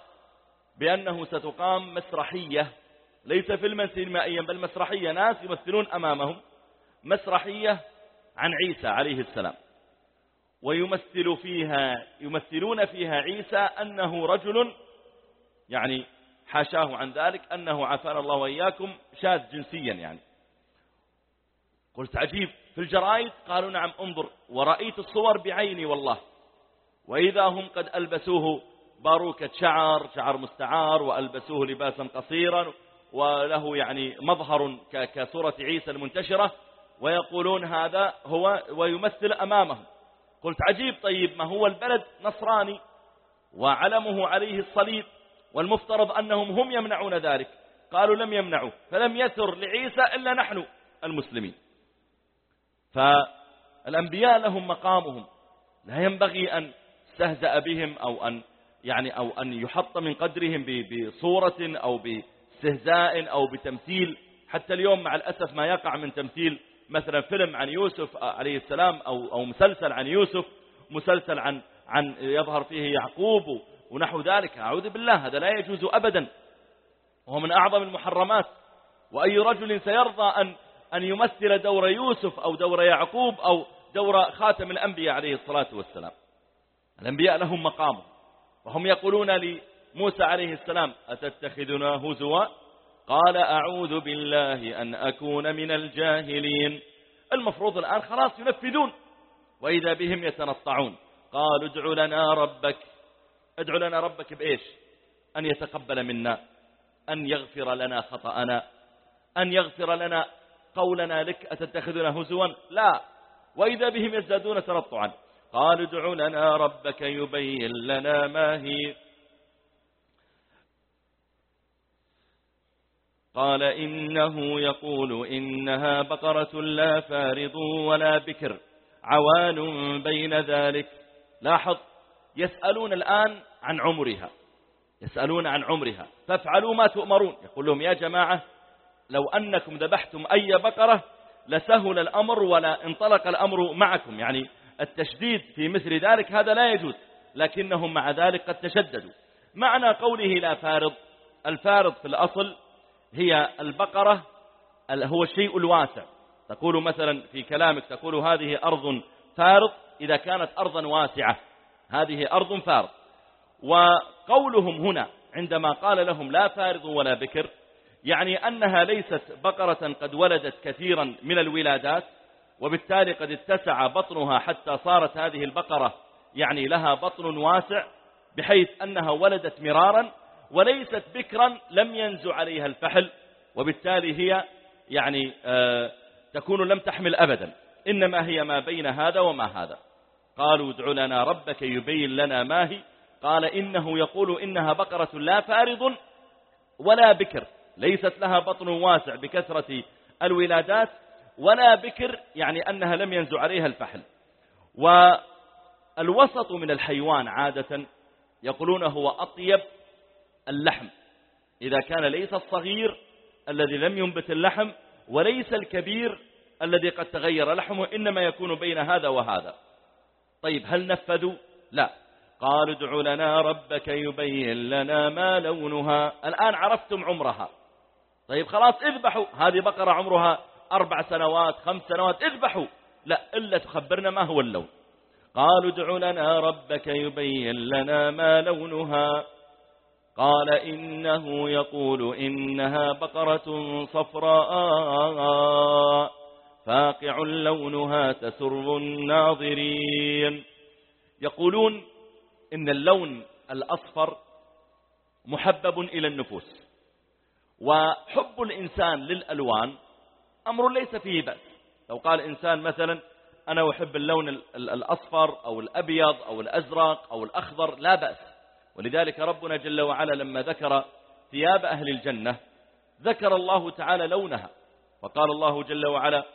بأنه ستقام مسرحية ليس فيلما سينمائيا بل مسرحية. ناس يمثلون أمامهم مسرحية عن عيسى عليه السلام. ويمثل فيها يمثلون فيها عيسى أنه رجل يعني حاشاه عن ذلك أنه عافانا الله وإياكم شاذ جنسيا يعني. قلت عجيب في الجرائد قالوا نعم انظر ورأيت الصور بعيني والله. وإذا هم قد ألبسوه باروكة شعر شعر مستعار وألبسوه لباسا قصيرا وله يعني مظهر كصورة عيسى المنتشرة ويقولون هذا هو ويمثل أمامهم. قلت عجيب طيب ما هو البلد؟ نصراني. وعلمه عليه الصليب. والمفترض أنهم هم يمنعون ذلك. قالوا لم يمنعوا فلم يثر لعيسى إلا نحن المسلمين. فالأنبياء لهم مقامهم. لا ينبغي أن استهزأ بهم أو أن يعني أو أن يحط من قدرهم بصورة أو باستهزاء أو بتمثيل. حتى اليوم مع الأسف ما يقع من تمثيل مثلا فيلم عن يوسف عليه السلام أو, أو مسلسل عن يوسف مسلسل عن, عن يظهر فيه يعقوب ونحو ذلك. أعوذ بالله هذا لا يجوز أبدا. وهو من أعظم المحرمات. وأي رجل سيرضى أن, أن يمثل دور يوسف أو دور يعقوب أو دور خاتم الأنبياء عليه الصلاة والسلام. الأنبياء لهم مقام. وهم يقولون لموسى عليه السلام أتتخذنا هزوا؟ قال أعوذ بالله أن أكون من الجاهلين. المفروض الآن خلاص ينفذون. وإذا بهم يتنطعون قالوا ادع لنا ربك. ادع لنا ربك بإيش؟ أن يتقبل منا أن يغفر لنا خطأنا أن يغفر لنا قولنا لك أتتخذنا هزوا؟ لا. وإذا بهم يزدادون تنطعا. قالوا ادع لنا ربك يبين لنا ما هي. قال إنه يقول إنها بقرة لا فارض ولا بكر عوان بين ذلك. لاحظ يسألون الآن عن عمرها يسألون عن عمرها فافعلوا ما تؤمرون. يقول لهم يا جماعة لو أنكم ذبحتم أي بقرة لسهل الأمر ولا انطلق الأمر معكم. يعني التشديد في مثل ذلك هذا لا يجوز لكنهم مع ذلك قد تشددوا. معنى قوله لا فارض الفارض في الأصل هي البقرة هو الشيء الواسع. تقول مثلا في كلامك تقول هذه أرض فارض إذا كانت أرضا واسعة هذه أرض فارض. وقولهم هنا عندما قال لهم لا فارض ولا بكر يعني أنها ليست بقرة قد ولدت كثيرا من الولادات وبالتالي قد اتسع بطنها حتى صارت هذه البقرة يعني لها بطن واسع بحيث أنها ولدت مرارا وليست بكرا لم ينزع عليها الفحل وبالتالي هي يعني آه تكون لم تحمل أبدا. إنما هي ما بين هذا وما هذا. قالوا ادع لنا ربك يبين لنا ما هي. قال إنه يقول إنها بقرة لا فارض ولا بكر ليست لها بطن واسع بكثرة الولادات ولا بكر يعني أنها لم ينزع عليها الفحل. والوسط من الحيوان عادة يقولون هو أطيب اللحم. إذا كان ليس الصغير الذي لم ينبت اللحم وليس الكبير الذي قد تغير لحمه إنما يكون بين هذا وهذا. طيب هل نفذوا لا. قالوا ادع لنا ربك يبين لنا ما لونها. الآن عرفتم عمرها. طيب خلاص اذبحوا. هذه بقرة عمرها أربع سنوات خمس سنوات. اذبحوا. لا إلا تخبرنا ما هو اللون. قالوا ادع لنا ربك يبين لنا ما لونها. قال إنه يقول إنها بقرة صفراء. فاقع لونها تسر الناظرين. يقولون إن اللون الأصفر محبب إلى النفوس وحب الإنسان للألوان أمر ليس فيه بأس. لو قال إنسان مثلا أنا أحب اللون الأصفر أو الأبيض أو الأزرق أو الأخضر لا بأس. ولذلك ربنا جل وعلا لما ذكر ثياب أهل الجنة ذكر الله تعالى لونها. وقال الله جل وعلا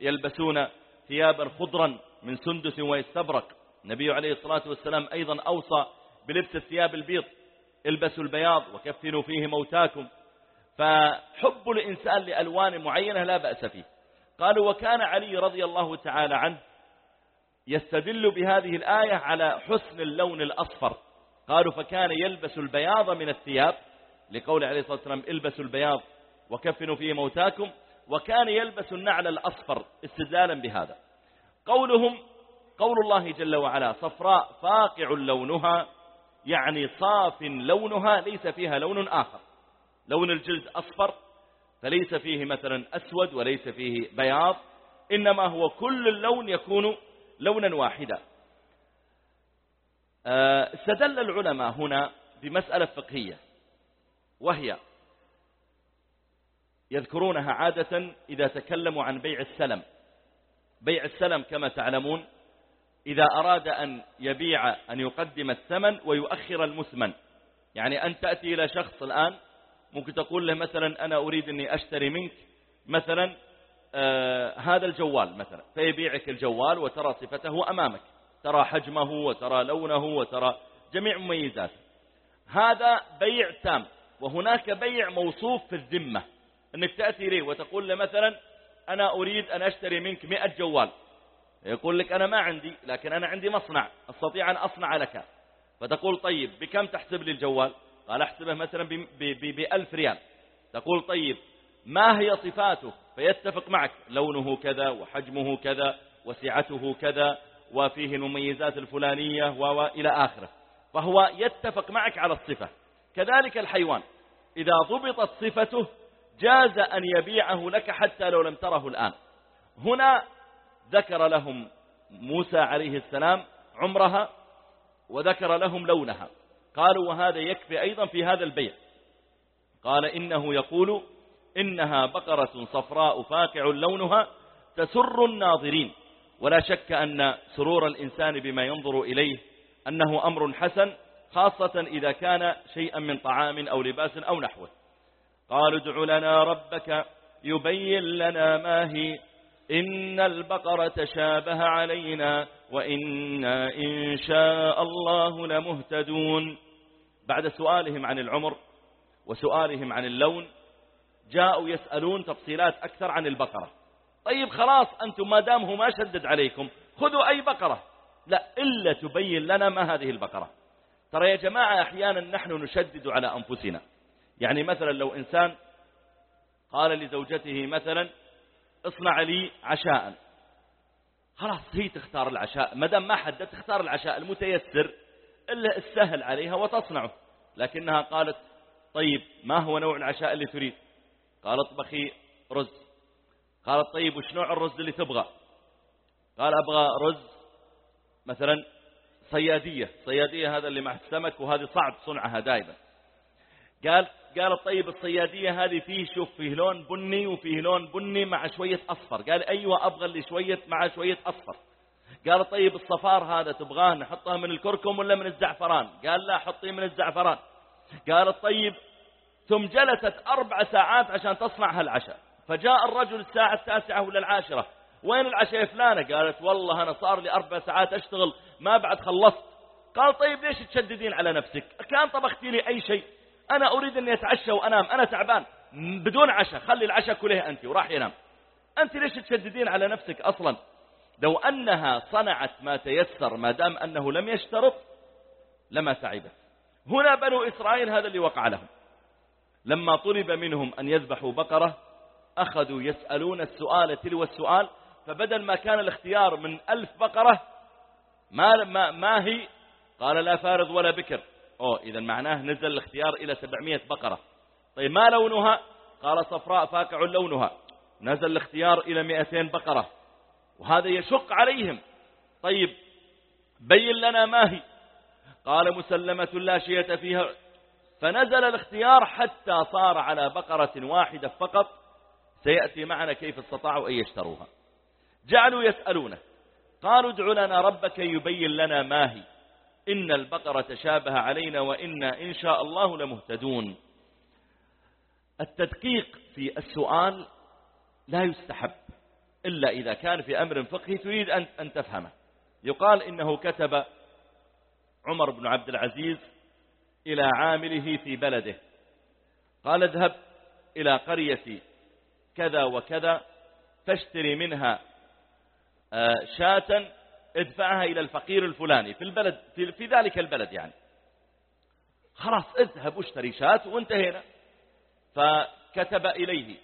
يلبسون ثيابا خضرا من سندس ويستبرق. النبي عليه الصلاة والسلام أيضا أوصى بلبس الثياب البيض البسوا البياض وكفنوا فيه موتاكم. فحب الإنسان لألوان معينة لا بأس فيه. قالوا وكان علي رضي الله تعالى عنه يستدل بهذه الآية على حسن اللون الأصفر. قالوا فكان يلبس البياض من الثياب. لقول عليه الصلاة والسلام البسوا البياض وكفنوا فيه موتاكم. وكان يلبس النعل الأصفر استدلالا بهذا. قولهم قول الله جل وعلا صفراء فاقع لونها يعني صاف لونها ليس فيها لون آخر. لون الجلد أصفر فليس فيه مثلا أسود وليس فيه بياض إنما هو كل اللون يكون لونا واحدا. آه، استدل العلماء هنا بمسألة فقهية وهي يذكرونها عادة إذا تكلموا عن بيع السلم. بيع السلم كما تعلمون إذا أراد أن يبيع أن يقدم الثمن ويؤخر المثمن. يعني أن تأتي إلى شخص الآن ممكن تقول له مثلا أنا أريد أني أشتري منك مثلا آه هذا الجوال مثلا. فيبيعك الجوال وترى صفته أمامك. ترى حجمه وترى لونه وترى جميع مميزاته. هذا بيع تام. وهناك بيع موصوف في الذمة. أنك تأتي إليه وتقول له مثلا أنا أريد أن أشتري منك مئة جوال. يقول لك أنا ما عندي لكن أنا عندي مصنع أستطيع أن أصنع لك. فتقول طيب بكم تحسب لي الجوال؟ قال أحسبه مثلا بألف ريال. تقول طيب ما هي صفاته؟ فيتفق معك لونه كذا وحجمه كذا وسعته كذا وفيه المميزات الفلانية وإلى آخره. فهو يتفق معك على الصفة. كذلك الحيوان. إذا ضبطت صفته جاز أن يبيعه لك حتى لو لم تره الآن. هنا ذكر لهم موسى عليه السلام عمرها وذكر لهم لونها. قالوا وهذا يكفي أيضا في هذا البيع. قال إنه يقول إنها بقرة صفراء فاقع لونها تسر الناظرين. ولا شك أن سرور الإنسان بما ينظر إليه أنه أمر حسن خاصة إذا كان شيئا من طعام أو لباس أو نحوه. قالوا ادع لنا ربك يبين لنا ما هي. إن البقرة تشابه علينا وإنا إن شاء الله لمهتدون. بعد سؤالهم عن العمر وسؤالهم عن اللون جاءوا يسألون تفصيلات أكثر عن البقرة. طيب خلاص أنتم ما دامه ما شدد عليكم خذوا أي بقرة. لا إلا تبين لنا ما هذه البقرة. ترى يا جماعة أحيانا نحن نشدد على أنفسنا. يعني مثلا لو إنسان قال لزوجته مثلا اصنع لي عشاء خلاص هي تختار العشاء. ما دام ما حدد تختار العشاء المتيسر إلا السهل عليها وتصنعه. لكنها قالت طيب ما هو نوع العشاء اللي تريد؟ قال اطبخي رز. قالت طيب وش نوع الرز اللي تبغى؟ قال أبغى رز مثلا صيادية. صيادية هذا اللي مع السمك وهذه صعب صنعها دائما قال قال طيب الصيادية هذه فيه شوف فيه لون بني وفيه لون بني مع شوية أصفر. قال أيوة أبغى اللي شوية مع شوية أصفر. قال طيب الصفار هذا تبغاه نحطها من الكركم ولا من الزعفران؟ قال لا حطيه من الزعفران. قالت طيب ثم جلست أربع ساعات عشان تصنع هالعشاء. فجاء الرجل الساعة التاسعة ولا العاشرة. وين العشاء فلانة؟ قالت والله أنا صار لي أربع ساعات أشتغل ما بعد خلصت. قال طيب ليش تشددين على نفسك؟ كان طبختي لي أي شيء. أنا أريد أني أتعشى وأنام. أنا تعبان. بدون عشاء. خلي العشاء كله أنت وراح ينام. أنت ليش تشددين على نفسك أصلا؟ لو أنها صنعت ما تيسر ما دام أنه لم يشترط لما تعبت. هنا بنو إسرائيل هذا اللي وقع لهم. لما طلب منهم أن يذبحوا بقرة أخذوا يسألون السؤال تلو السؤال فبدل ما كان الاختيار من ألف بقرة ما, ما, ما هي؟ قال لا فارض ولا بكر. أوه إذا معناه نزل الاختيار إلى 700 بقرة. طيب ما لونها؟ قال صفراء فاقع لونها. نزل الاختيار إلى 200 بقرة. وهذا يشق عليهم. طيب بين لنا ما هي؟ قال مسلمة لا شية فيها. فنزل الاختيار حتى صار على بقرة واحدة فقط. سيأتي معنا كيف استطاعوا أن يشتروها. جعلوا يسألونه. قالوا ادع لنا ربك يبين لنا ما هي. إن البقرة تشابه علينا وإنا إن شاء الله لمهتدون. التدقيق في السؤال لا يستحب إلا إذا كان في أمر فقهي تريد أن تفهمه. يقال إنه كتب عمر بن عبد العزيز إلى عامله في بلده قال اذهب إلى قرية كذا وكذا فاشتري منها آه، شاة ادفعها إلى الفقير الفلاني في البلد في, في ذلك البلد يعني. خلاص اذهب واشتري شاة وانتهينا. فكتب إليه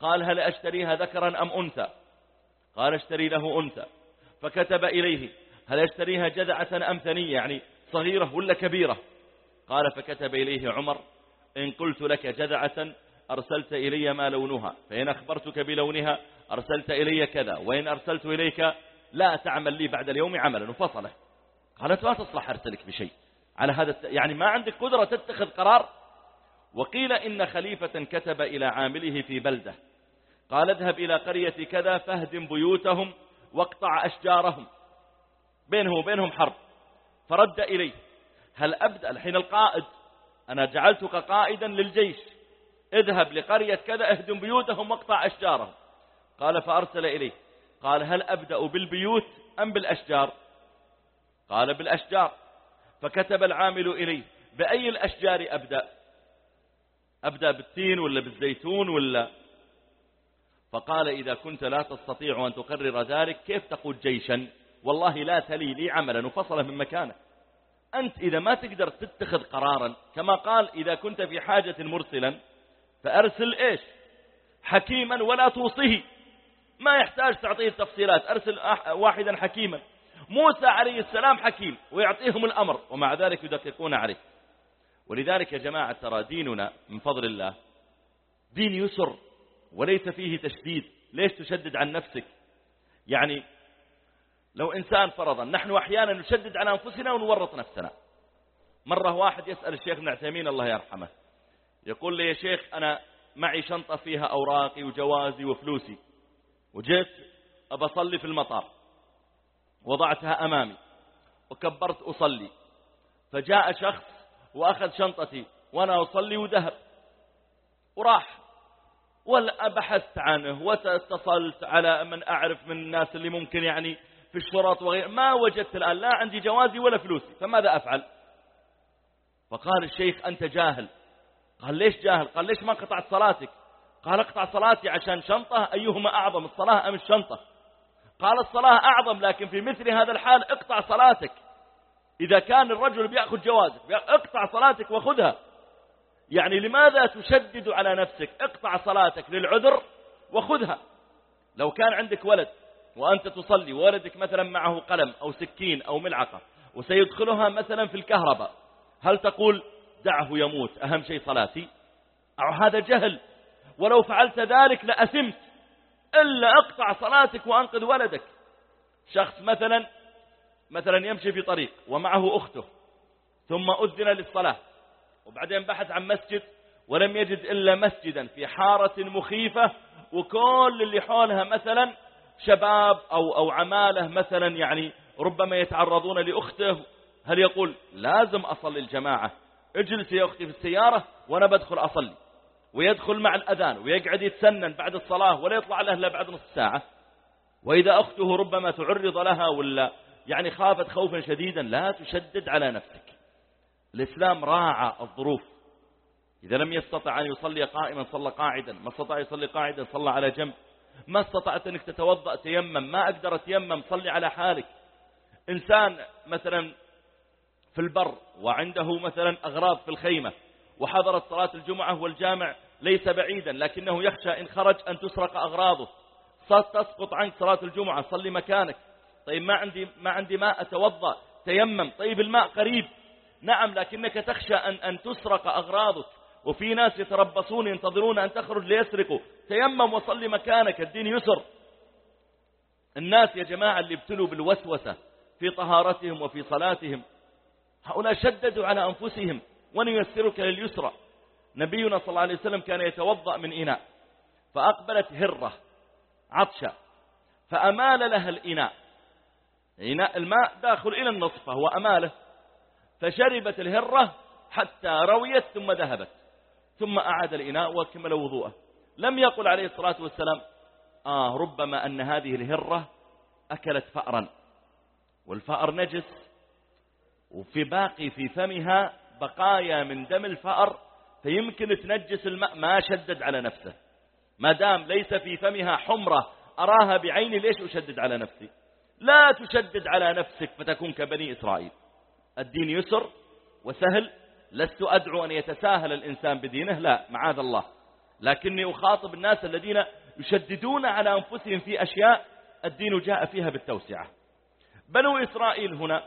قال هل أشتريها ذكرا أم أنثى؟ قال اشتري له أنثى. فكتب إليه هل أشتريها جذعة أم ثنية؟ يعني صغيرة ولا كبيرة؟ قال فكتب إليه عمر إن قلت لك جذعة أرسلت إلي ما لونها فإن أخبرتك بلونها أرسلت إلي كذا وإن أرسلت إليك لا تعمل لي بعد اليوم عملا وفصله. قالت ما تصلح أرسلك بشيء. على هذا يعني ما عندك قدرة تتخذ قرار؟ وقيل إن خليفة كتب إلى عامله في بلدة. قال اذهب إلى قرية كذا فاهدم بيوتهم واقطع أشجارهم. بينه وبينهم حرب. فرد إليه هل أبدأ؟ الحين القائد. أنا جعلتك قائدا للجيش. اذهب لقرية كذا اهدم بيوتهم واقطع أشجارهم. قال فأرسل إليه. قال هل أبدأ بالبيوت أم بالأشجار؟ قال بالأشجار. فكتب العامل إليه بأي الأشجار أبدأ؟ أبدأ بالتين ولا بالزيتون ولا؟ فقال إذا كنت لا تستطيع أن تقرر ذلك كيف تقود جيشا؟ والله لا تلي لي عملا وفصله من مكانه. أنت إذا ما تقدر تتخذ قرارا كما قال إذا كنت في حاجة مرسلا فأرسل إيش؟ حكيما ولا توصيه. ما يحتاج تعطيه التفصيلات أرسل واحدا حكيما. موسى عليه السلام حكيم ويعطيهم الأمر ومع ذلك يدققون عليه. ولذلك يا جماعة ترى ديننا من فضل الله. دين يسر وليس فيه تشديد. ليش تشدد عن نفسك؟ يعني لو إنسان فرضا نحن أحيانا نشدد على أنفسنا ونورط نفسنا. مرة واحد يسأل الشيخ ابن عثيمين الله يرحمه. يقول لي يا شيخ أنا معي شنطة فيها أوراقي وجوازي وفلوسي. وجيت أبى أصلي في المطار. وضعتها أمامي. وكبرت أصلي. فجاء شخص وأخذ شنطتي وأنا أصلي وذهب. وراح. ولا عنه واتصلت على من أعرف من الناس اللي ممكن يعني في الشرط وغير. ما وجدت الآن لا عندي جوازي ولا فلوسي فماذا أفعل؟ فقال الشيخ أنت جاهل. قال ليش جاهل؟ قال ليش ما قطعت صلاتك؟ قال اقطع صلاتي عشان شنطة أيهما أعظم الصلاة أم الشنطة؟ قال الصلاة أعظم لكن في مثل هذا الحال اقطع صلاتك. إذا كان الرجل بيأخذ جوازك اقطع صلاتك وخذها. يعني لماذا تشدد على نفسك؟ اقطع صلاتك للعذر وخذها. لو كان عندك ولد وأنت تصلي وولدك مثلا معه قلم أو سكين أو ملعقة وسيدخلها مثلا في الكهرباء هل تقول دعه يموت أهم شيء صلاتي؟ أو هذا جهل ولو فعلت ذلك لأثمت. إلا أقطع صلاتك وأنقذ ولدك. شخص مثلا مثلا يمشي في طريق ومعه أخته ثم أذن للصلاة وبعدين بحث عن مسجد ولم يجد إلا مسجدا في حارة مخيفة وكل اللي حولها مثلا شباب أو, أو عمالة مثلا يعني ربما يتعرضون لأخته. هل يقول لازم أصلي الجماعة؟ اجلس يا أختي في السيارة وأنا بدخل أصلي. ويدخل مع الأذان ويقعد يتسنن بعد الصلاة ولا يطلع له إلا بعد نصف ساعة. وإذا أخته ربما تعرض لها ولا يعني خافت خوفا شديدا لا تشدد على نفسك. الإسلام راعى الظروف. إذا لم يستطع أن يصلي قائما صلى قاعدا ما استطاع يصلي قاعدا صلى على جنب. ما استطعت أنك تتوضأ تيمم. ما أقدر تيمم صلي على حالك. إنسان مثلا في البر وعنده مثلا أغراض في الخيمة وحضرت صلاة الجمعة والجامع ليس بعيدا لكنه يخشى إن خرج أن تسرق أغراضه. تسقط عنك صلاة الجمعة صلي مكانك. طيب ما عندي ما عندي ماء أتوضأ. تيمم. طيب الماء قريب. نعم لكنك تخشى أن, أن تسرق أغراضك. وفي ناس يتربصون ينتظرون أن تخرج ليسرقوا. تيمم وصلي مكانك الدين يسر. الناس يا جماعة اللي ابتلوا بالوسوسة في طهارتهم وفي صلاتهم هؤلاء شددوا على أنفسهم. ونيسرك لليسرى. نبينا صلى الله عليه وسلم كان يتوضأ من إناء فأقبلت هرة عطشة فأمال لها الإناء. إناء الماء داخل إلى النصف فهو أماله. فشربت الهرة حتى رويت ثم ذهبت. ثم أعاد الإناء وكمل وضوءه. لم يقل عليه الصلاة والسلام آه ربما أن هذه الهرة أكلت فأرا. والفأر نجس وفي باقي في فمها بقايا من دم الفأر فيمكن تنجس الماء ما شدد على نفسه. ما دام ليس في فمها حمرة أراها بعيني ليش أشدد على نفسي؟ لا تشدد على نفسك فتكون كبني إسرائيل. الدين يسر وسهل لست أدعو أن يتساهل الإنسان بدينه لا معاذ الله. لكني أخاطب الناس الذين يشددون على أنفسهم في أشياء الدين جاء فيها بالتوسعة. بنو إسرائيل هنا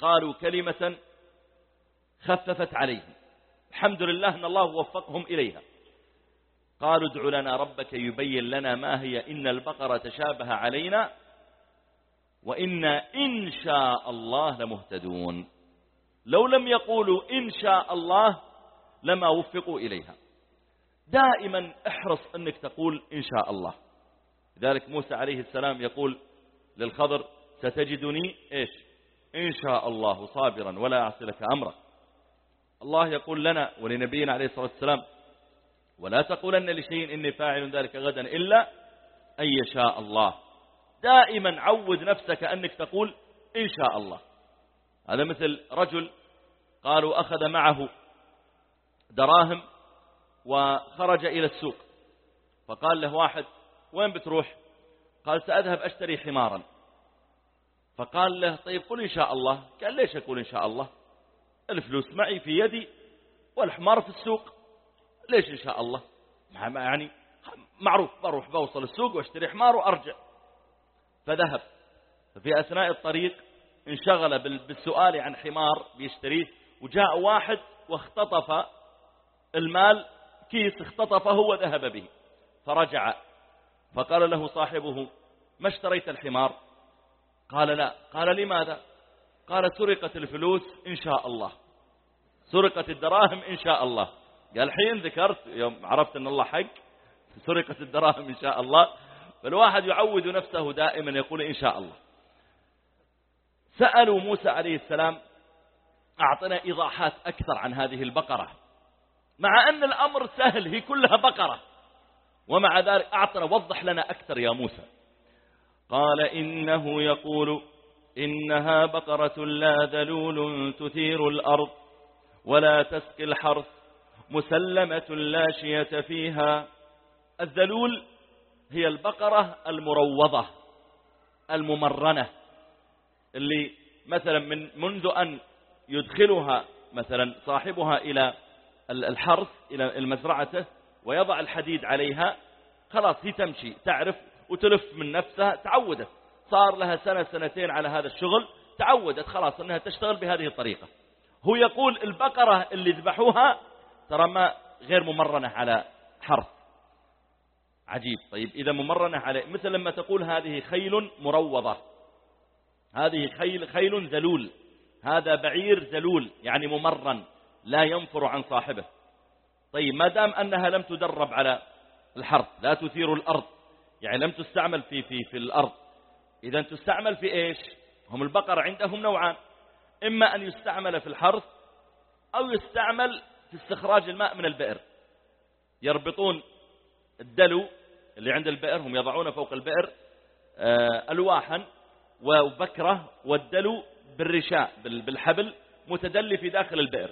قالوا كلمة خففت عليهم. الحمد لله أن الله وفقهم إليها. قالوا ادع لنا ربك يبين لنا ما هي إن البقرة تشابه علينا وإنا إن شاء الله لمهتدون. لو لم يقولوا إن شاء الله لما وفقوا إليها. دائما احرص أنك تقول إن شاء الله. لذلك موسى عليه السلام يقول للخضر ستجدني إيش؟ إن شاء الله صابرا ولا أعصي لك أمرا. الله يقول لنا ولنبينا عليه الصلاة والسلام ولا تقولن لشيء إني فاعل ذلك غدا إلا أن يشاء الله. دائما عود نفسك أنك تقول إن شاء الله. هذا مثل رجل قالوا أخذ معه دراهم وخرج إلى السوق. فقال له واحد وين بتروح؟ قال سأذهب أشتري حمارا. فقال له طيب قل إن شاء الله. قال ليش أقول إن شاء الله؟ الفلوس معي في يدي والحمار في السوق. ليش إن شاء الله؟ يعني معروف بروح بوصل السوق وأشتري حمار وأرجع. فذهب. ففي أثناء الطريق انشغل بالسؤال عن حمار بيشتريه وجاء واحد واختطف المال كيس اختطفه وذهب به. فرجع. فقال له صاحبه ما اشتريت الحمار؟ قال لا. قال لماذا؟ قال سرقت الفلوس إن شاء الله. سرقت الدراهم إن شاء الله. قال حين ذكرت يوم عرفت أن الله حق سرقت الدراهم إن شاء الله. فالواحد يعود نفسه دائما يقول إن شاء الله. سألوا موسى عليه السلام أعطنا إيضاحات أكثر عن هذه البقرة. مع أن الأمر سهل هي كلها بقرة. ومع ذلك أعطنا وضح لنا أكثر يا موسى. قال إنه يقول إنها بقرة لا ذلول تثير الأرض. ولا تسقي الحرث مسلمة لا شية فيها. الذلول هي البقرة المروضة الممرنة اللي مثلا من منذ أن يدخلها مثلا صاحبها إلى الحرث إلى المزرعة ويضع الحديد عليها خلاص هي تمشي تعرف وتلف من نفسها تعودت. صار لها سنة سنتين على هذا الشغل تعودت خلاص أنها تشتغل بهذه الطريقة. هو يقول البقرة اللي ذبحوها ترى ما غير ممرنة على حرث عجيب. طيب إذا ممرنة على مثل لما تقول هذه خيل مروضة. هذه خيل خيل ذلول. هذا بعير ذلول يعني ممرن لا ينفر عن صاحبه. طيب ما دام أنها لم تدرب على الحرث لا تثير الأرض يعني لم تستعمل في في في الأرض إذا تستعمل في إيش؟ هم البقر عندهم نوعان. إما أن يستعمل في الحرث أو يستعمل في استخراج الماء من البئر. يربطون الدلو اللي عند البئر هم يضعون فوق البئر آه، ألواحا وبكرة والدلو بالرشاء بالحبل متدلي في داخل البئر.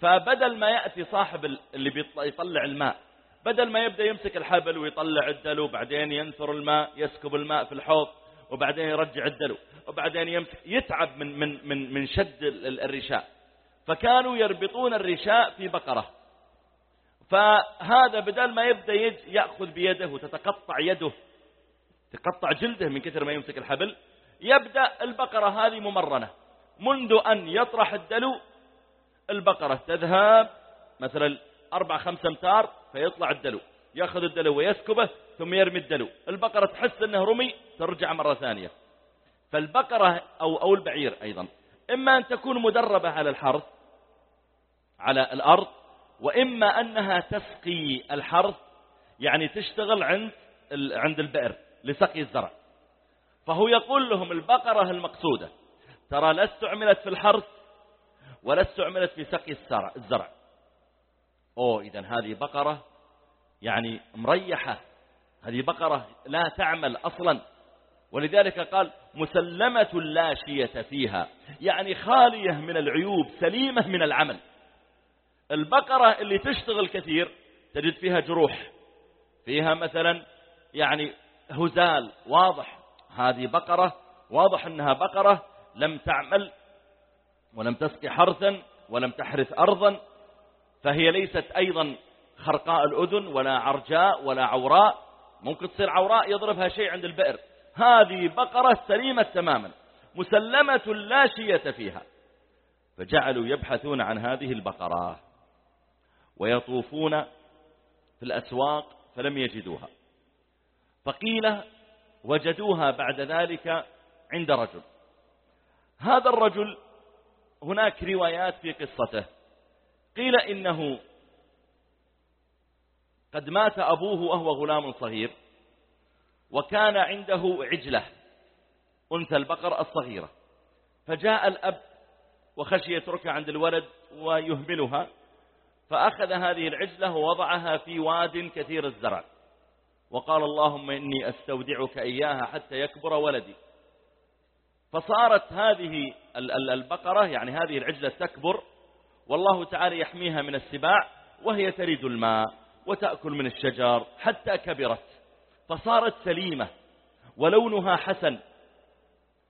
فبدل ما يأتي صاحب اللي بيطلع الماء بدل ما يبدأ يمسك الحبل ويطلع الدلو بعدين ينثر الماء يسكب الماء في الحوض وبعدين يرجع الدلو وبعدين يمسك يتعب من من من من شد الرشاء. فكانوا يربطون الرشاء في بقرة. فهذا بدل ما يبدأ يأخذ بيده وتتقطع يده تقطع جلده من كثر ما يمسك الحبل يبدأ البقرة هذه ممرنة. منذ أن يطرح الدلو البقرة تذهب مثلا أربع خمس أمتار فيطلع الدلو. يأخذ الدلو ويسكبه ثم يرمي الدلو. البقرة تحس أنه رمي ترجع مرة ثانية. فالبقرة أو, أو البعير أيضا. إما أن تكون مدربة على الحرث على الأرض وإما أنها تسقي الحرث يعني تشتغل عند عند البئر لسقي الزرع. فهو يقول لهم البقرة المقصودة ترى لا استعملت في الحرث ولا استعملت في سقي الزرع. أوه إذا هذه بقرة يعني مريحة. هذه بقرة لا تعمل أصلا. ولذلك قال مسلمة لا شية فيها. يعني خالية من العيوب سليمة من العمل. البقرة اللي تشتغل كثير تجد فيها جروح. فيها مثلا يعني هزال واضح. هذه بقرة واضح أنها بقرة. لم تعمل ولم تسقي حرثا ولم تحرث أرضا. فهي ليست أيضا خرقاء الأذن ولا عرجاء ولا عوراء. ممكن تصير عوراء يضربها شيء عند البئر. هذه بقرة سليمة تماما مسلمة لا شية فيها. فجعلوا يبحثون عن هذه البقرة ويطوفون في الأسواق فلم يجدوها. فقيل وجدوها بعد ذلك عند رجل. هذا الرجل هناك روايات في قصته. قيل إنه قد مات أبوه وهو غلام صغير وكان عنده عجلة أنثى البقر الصغيرة فجاء الأب وخشي يتركها عند الولد ويهملها فأخذ هذه العجلة ووضعها في واد كثير الزرع وقال اللهم إني أستودعك إياها حتى يكبر ولدي. فصارت هذه البقرة يعني هذه العجلة تكبر والله تعالى يحميها من السباع وهي تريد الماء. وتأكل من الشجر حتى كبرت فصارت سليمة ولونها حسن.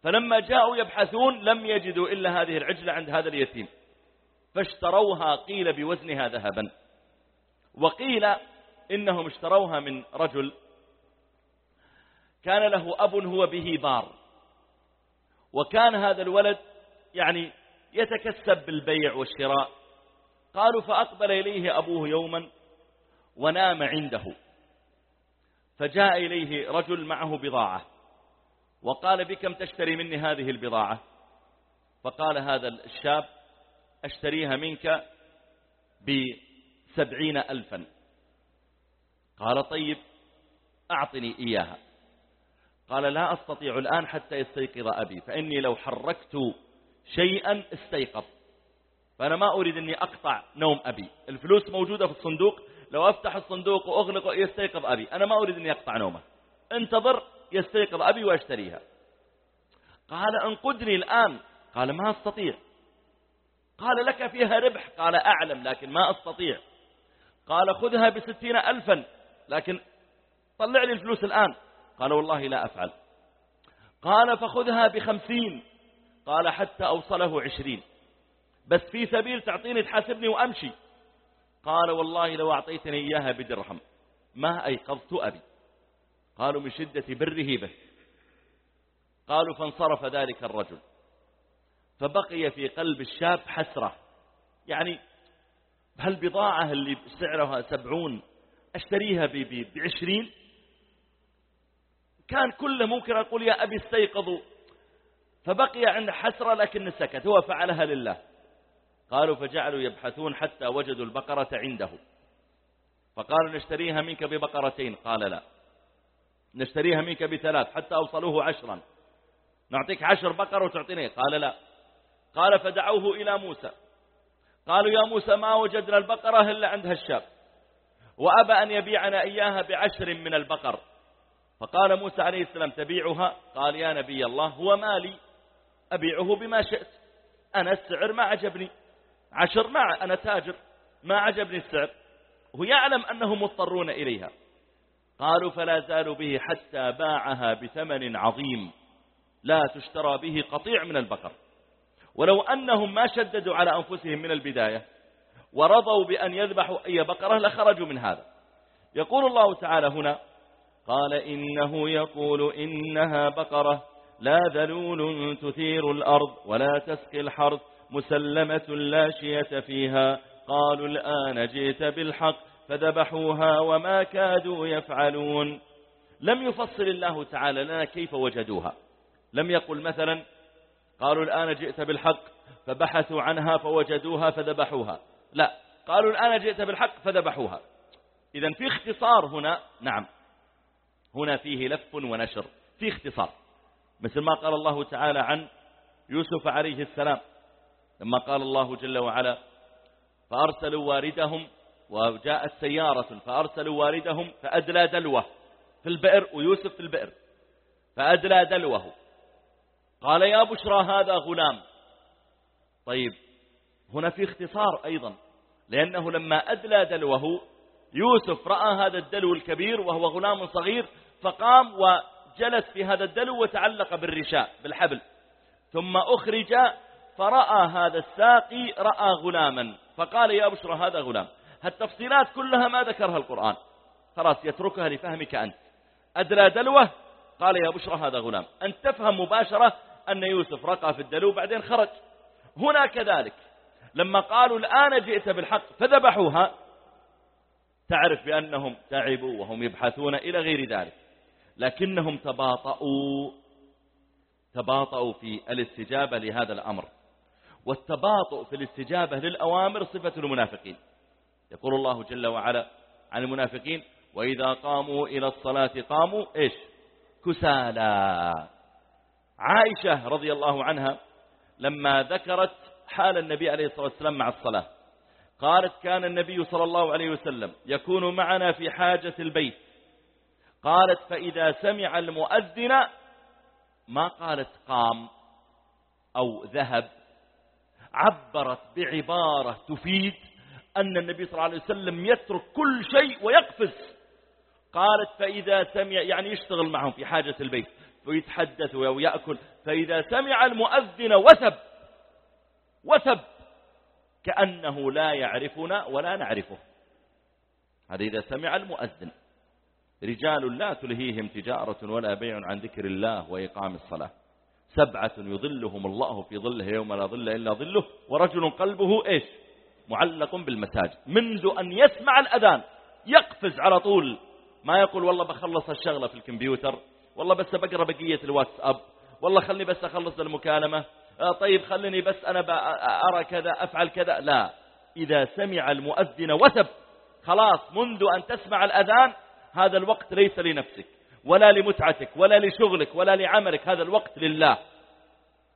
فلما جاءوا يبحثون لم يجدوا إلا هذه العجلة عند هذا اليتيم فاشتروها قيل بوزنها ذهبا. وقيل إنهم اشتروها من رجل كان له أب هو به بار. وكان هذا الولد يعني يتكسب بالبيع والشراء. قالوا فأقبل إليه أبوه يوما ونام عنده. فجاء إليه رجل معه بضاعة. وقال بكم تشتري مني هذه البضاعة؟ فقال هذا الشاب أشتريها منك بسبعين ألفا. قال طيب أعطني إياها. قال لا أستطيع الآن حتى يستيقظ أبي فإني لو حركت شيئا استيقظ فأنا ما أريد أني أقطع نوم أبي. الفلوس موجودة في الصندوق. لو أفتح الصندوق وأغلق يستيقظ أبي. أنا ما أريد أني أقطع نومه. انتظر يستيقظ أبي وأشتريها. قال انقدني الآن. قال ما أستطيع. قال لك فيها ربح. قال أعلم لكن ما أستطيع. قال خذها بستين ألفا. لكن طلع لي الفلوس الآن. قال والله لا أفعل. قال فخذها بخمسين. قال حتى أوصله عشرين. بس في سبيل تعطيني تحاسبني وأمشي. قال والله لو أعطيتني إياها بدرهم ما أيقظت أبي. قالوا من شدة بره به. قالوا فانصرف ذلك الرجل. فبقي في قلب الشاب حسرة. يعني هالبضاعة اللي سعرها سبعون أشتريها بعشرين. كان كله ممكن أقول يا أبي استيقظوا. فبقي عند حسرة لكن سكت هو فعلها لله. قالوا فجعلوا يبحثون حتى وجدوا البقرة عنده. فقالوا نشتريها منك ببقرتين؟ قال لا. نشتريها منك بثلاث حتى أوصلوه عشرا. نعطيك عشر بقر وتعطيني؟ قال لا. قال فدعوه إلى موسى. قالوا يا موسى ما وجدنا البقرة إلا عند هالشاب وأبى أن يبيعنا إياها بعشر من البقر. فقال موسى عليه السلام تبيعها؟ قال يا نبي الله هو مالي. أبيعه بما شئت. أنا السعر ما عجبني. عشر مع أنا تاجر ما عجبني السعر. هو يعلم أنهم مضطرون إليها. قالوا فلا زالوا به حتى باعها بثمن عظيم. لا تشترى به قطيع من البقر. ولو أنهم ما شددوا على أنفسهم من البداية ورضوا بأن يذبحوا أي بقرة لخرجوا من هذا. يقول الله تعالى هنا قال إنه يقول إنها بقرة لا ذلول تثير الأرض ولا تسقي الحرث مسلمة لا شية فيها. قالوا الآن جئت بالحق فذبحوها وما كادوا يفعلون. لم يفصل الله تعالى لنا كيف وجدوها. لم يقل مثلا قالوا الآن جئت بالحق فبحثوا عنها فوجدوها فذبحوها. لا قالوا الآن جئت بالحق فذبحوها. إذا في اختصار هنا نعم هنا فيه لف ونشر في اختصار. مثل ما قال الله تعالى عن يوسف عليه السلام لما قال الله جل وعلا فأرسلوا واردهم وجاءت سيارة فأرسلوا واردهم فأدلى دلوه في البئر ويوسف في البئر فأدلى دلوه. قال يا بشرى هذا غلام. طيب هنا في اختصار أيضا لأنه لما أدلى دلوه يوسف رأى هذا الدلو الكبير وهو غلام صغير فقام وجلس في هذا الدلو وتعلق بالرشاء بالحبل ثم أخرج فرأى هذا الساقي رأى غلاما فقال يا بشرى هذا غلام هالتفصيلات كلها ما ذكرها القرآن. خلاص يتركها لفهمك أنت. أدلى دلوه؟ قال يا بشرى هذا غلام. أن تفهم مباشرة أن يوسف رقى في الدلو بعدين خرج. هنا كذلك. لما قالوا الآن جئت بالحق فذبحوها. تعرف بأنهم تعبوا وهم يبحثون إلى غير ذلك. لكنهم تباطؤوا. تباطؤوا في الاستجابة لهذا الأمر. والتباطؤ في الاستجابة للأوامر صفة المنافقين. يقول الله جل وعلا عن المنافقين وإذا قاموا إلى الصلاة قاموا إيش؟ كسالى. عائشة رضي الله عنها لما ذكرت حال النبي عليه الصلاة والسلام مع الصلاة قالت كان النبي صلى الله عليه وسلم يكون معنا في حاجة البيت. قالت فإذا سمع المؤذن ما قالت قام أو ذهب عبرت بعبارة تفيد أن النبي صلى الله عليه وسلم يترك كل شيء ويقفز. قالت فإذا سمع يعني يشتغل معهم في حاجة البيت ويتحدث ويأكل. فإذا سمع المؤذن وثب وثب كأنه لا يعرفنا ولا نعرفه. هذا إذا سمع المؤذن. رجال لا تلهيهم تجارة ولا بيع عن ذكر الله وإقام الصلاة. سبعة يظلهم الله في ظله يوم لا ظل إلا ظله ورجل قلبه إيش؟ معلق بالمساجد منذ أن يسمع الأذان يقفز على طول. ما يقول والله بخلص الشغلة في الكمبيوتر والله بس بقرأ بقية الواتساب والله خلني بس أخلص المكالمة آه طيب خلني بس أنا أرى كذا أفعل كذا. لا إذا سمع المؤذن وثب خلاص منذ أن تسمع الأذان هذا الوقت ليس لنفسك. ولا لمتعتك ولا لشغلك ولا لعملك هذا الوقت لله.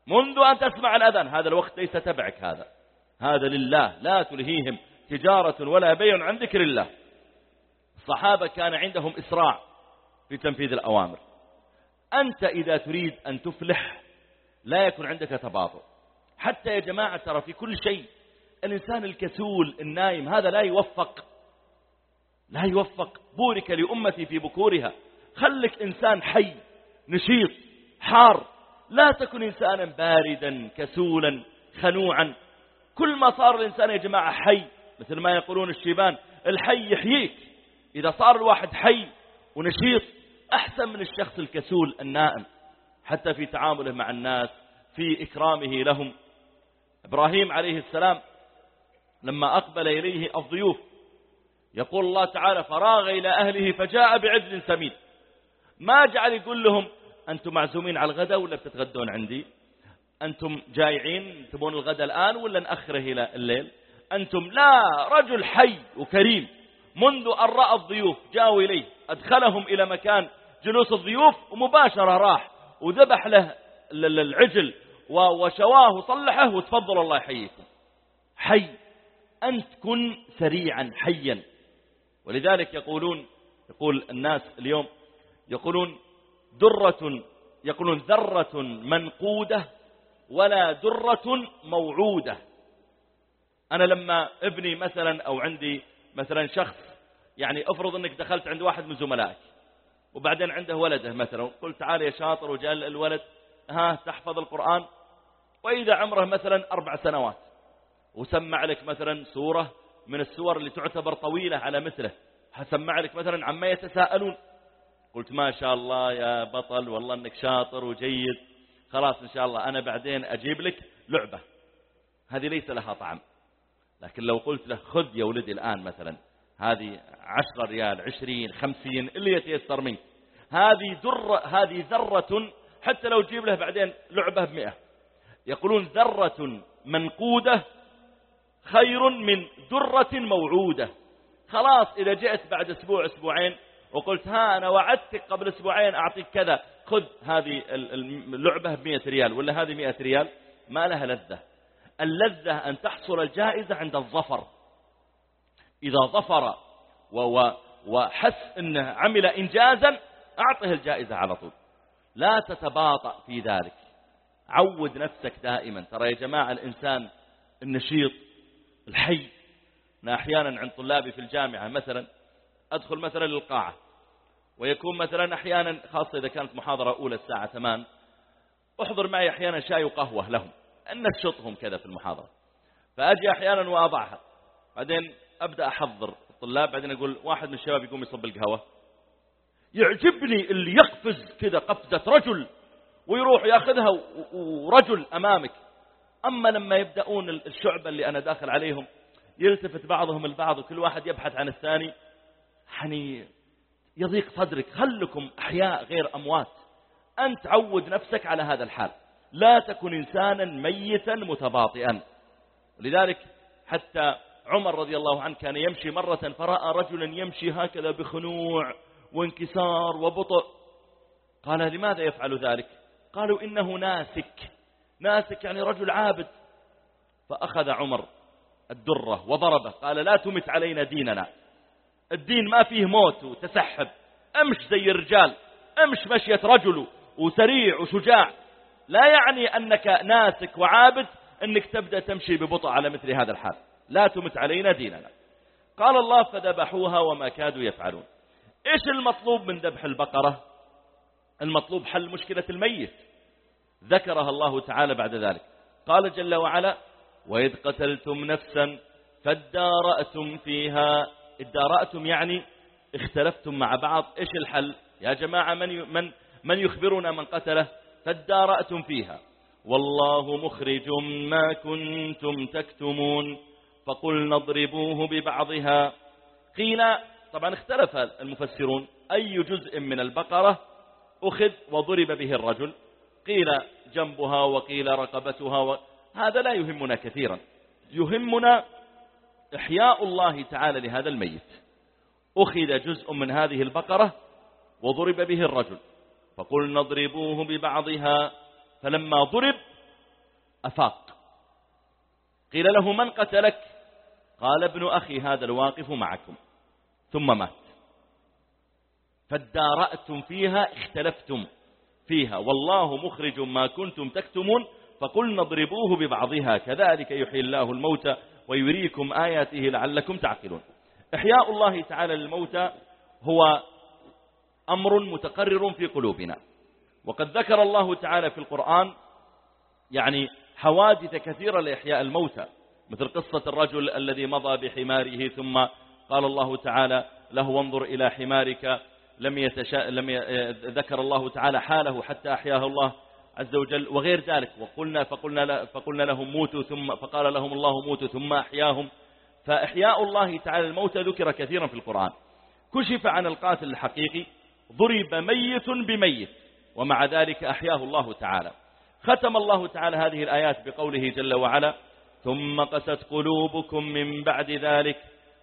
منذ أن تسمع الأذان هذا الوقت ليس تبعك هذا. هذا لله لا تلهيهم. تجارة ولا بيع عن ذكر الله. الصحابة كان عندهم إسراع في تنفيذ الأوامر. أنت إذا تريد أن تفلح لا يكون عندك تباطؤ. حتى يا جماعة ترى في كل شيء الإنسان الكسول النايم هذا لا يوفق. لا يوفق. بورك لأمتي في بكورها. خلك إنسان حي نشيط حار لا تكن إنسانا باردا كسولا خنوعا. كل ما صار الإنسان يا جماعة حي مثل ما يقولون الشيبان الحي يحييك. إذا صار الواحد حي ونشيط أحسن من الشخص الكسول النائم حتى في تعامله مع الناس في إكرامه لهم. إبراهيم عليه السلام لما أقبل إليه الضيوف يقول الله تعالى فراغ إلى أهله فجاء بعجل سمين. ما جعل يقول لهم أنتم معزومين على الغداء ولا بتتغدون عندي؟ أنتم جايعين تبون الغداء الآن ولا نأخره إلى الليل؟ أنتم لا رجل حي وكريم منذ أن رأى الضيوف جاءوا إليه أدخلهم إلى مكان جلوس الضيوف ومباشرة راح وذبح له العجل وشواه وصلحه وتفضل الله يحييكم. حي أنت كن سريعا حيا. ولذلك يقولون يقول الناس اليوم يقولون درة يقولون ذرة منقودة ولا درة موعودة. أنا لما ابني مثلا أو عندي مثلا شخص يعني افرض أنك دخلت عند واحد من زملائك وبعدين عنده ولده مثلا قلت تعال يا شاطر وجاء الولد ها تحفظ القرآن؟ وإذا عمره مثلا أربع سنوات وسمع لك مثلا سورة من السور اللي تعتبر طويلة على مثله هسمع لك مثلا عما يتساءلون. قلت ما شاء الله يا بطل والله أنك شاطر وجيد. خلاص إن شاء الله أنا بعدين أجيب لك لعبة. هذه ليس لها طعم. لكن لو قلت له خذ يا ولدي الآن مثلا. هذه عشرة ريال عشرين خمسين اللي يتيسر منك. هذه در هذه ذرة حتى لو تجيب له بعدين لعبة بمئة. يقولون ذرة منقودة خير من درة موعودة. خلاص إذا جئت بعد أسبوع أسبوعين وقلت ها أنا وعدتك قبل أسبوعين أعطيك كذا. خذ هذه اللعبة بمئة ريال ولا هذه مئة ريال؟ ما لها لذة. اللذة أن تحصل الجائزة عند الظفر. إذا ظفر وحس أنه عمل إنجازا أعطه الجائزة على طول. لا تتباطأ في ذلك. عود نفسك دائما. ترى يا جماعة الإنسان النشيط الحي. أنا أحيانا عند طلابي في الجامعة مثلا أدخل مثلا للقاعة ويكون مثلا أحيانا خاصة إذا كانت محاضرة أولى الساعة 8 أحضر معي أحيانا شاي وقهوة لهم أن نشطهم كذا في المحاضرة. فأجي أحيانا وأضعها. بعدين أبدأ أحضر الطلاب بعدين أقول واحد من الشباب يقوم يصب القهوة. يعجبني اللي يقفز كذا قفزة رجل ويروح يأخذها ورجل أمامك. أما لما يبدأون الشعب اللي أنا داخل عليهم يلتفت بعضهم البعض وكل واحد يبحث عن الثاني. يعني يضيق صدرك. خلكم أحياء غير أموات؟ أنت عود نفسك على هذا الحال. لا تكن إنسانا ميتا متباطئا. لذلك حتى عمر رضي الله عنه كان يمشي مرة فرأى رجلا يمشي هكذا بخنوع وانكسار وبطء. قال لماذا يفعل ذلك؟ قالوا إنه ناسك. ناسك يعني رجل عابد. فأخذ عمر الدرة وضربه. قال لا تمت علينا ديننا. الدين ما فيه موت وتسحب. أمش زي الرجال أمش مشية رجل وسريع وشجاع. لا يعني أنك ناسك وعابد أنك تبدأ تمشي ببطء على مثل هذا الحال. لا تمت علينا ديننا. قال الله فذبحوها وما كادوا يفعلون. إيش المطلوب من ذبح البقرة؟ المطلوب حل مشكلة الميت. ذكرها الله تعالى بعد ذلك. قال جل وعلا وإذ قتلتم نفسا فادارأتم فيها ادارأتم يعني اختلفتم مع بعض إيش الحل؟ يا جماعة من, من, من يخبرنا من قتله؟ فادارأتم فيها. والله مخرج ما كنتم تكتمون. فقلنا اضربوه ببعضها. قيل طبعا اختلف المفسرون أي جزء من البقرة أخذ وضرب به الرجل؟ قيل جنبها وقيل رقبتها و... هذا لا يهمنا كثيرا. يهمنا إحياء الله تعالى لهذا الميت. أخذ جزء من هذه البقرة وضرب به الرجل. فقلنا اضربوه ببعضها فلما ضرب أفاق. قيل له من قتلك؟ قال ابن أخي هذا الواقف معكم. ثم مات. فادارأتم فيها اختلفتم فيها. والله مخرج ما كنتم تكتمون فقلنا اضربوه ببعضها كذلك يحيي الله الموتى. ويريكم آياته لعلكم تعقلون. إحياء الله تعالى للموتى هو أمر متقرر في قلوبنا. وقد ذكر الله تعالى في القرآن يعني حوادث كثيرة لإحياء الموتى مثل قصة الرجل الذي مضى بحماره ثم قال الله تعالى له وانظر إلى حمارك لم, يتشا... لم ي... ذكر الله تعالى حاله حتى أحياه الله. عز وجل وغير ذلك. وقلنا فقلنا. فقلنا لهم موتوا ثم فقال لهم الله موتوا ثم أحياهم. فإحياء الله تعالى الموتى ذكر كثيرا في القرآن. كشف عن القاتل الحقيقي ضرب ميت بميت. ومع ذلك أحياه الله تعالى. ختم الله تعالى هذه الآيات بقوله جل وعلا ثم قست قلوبكم من بعد ذلك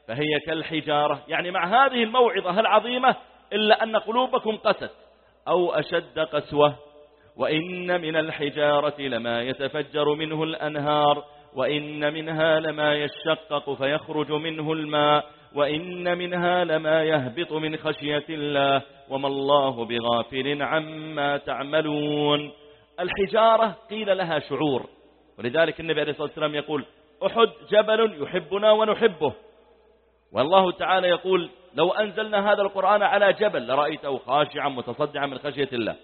فهي كالحجارة. يعني مع هذه الموعظة العظيمة إلا أن قلوبكم قست أو أشد قسوة. وإن من الحجارة لما يتفجر منه الأنهار وإن منها لما يشقق فيخرج منه الماء وإن منها لما يهبط من خشية الله وما الله بغافل عما تعملون. الحجارة قيل لها شعور ولذلك النبي عليه الصلاة والسلام يقول أحد جبل يحبنا ونحبه. والله تعالى يقول لو أنزلنا هذا القرآن على جبل لرأيته خاشعا متصدعا من خشية الله.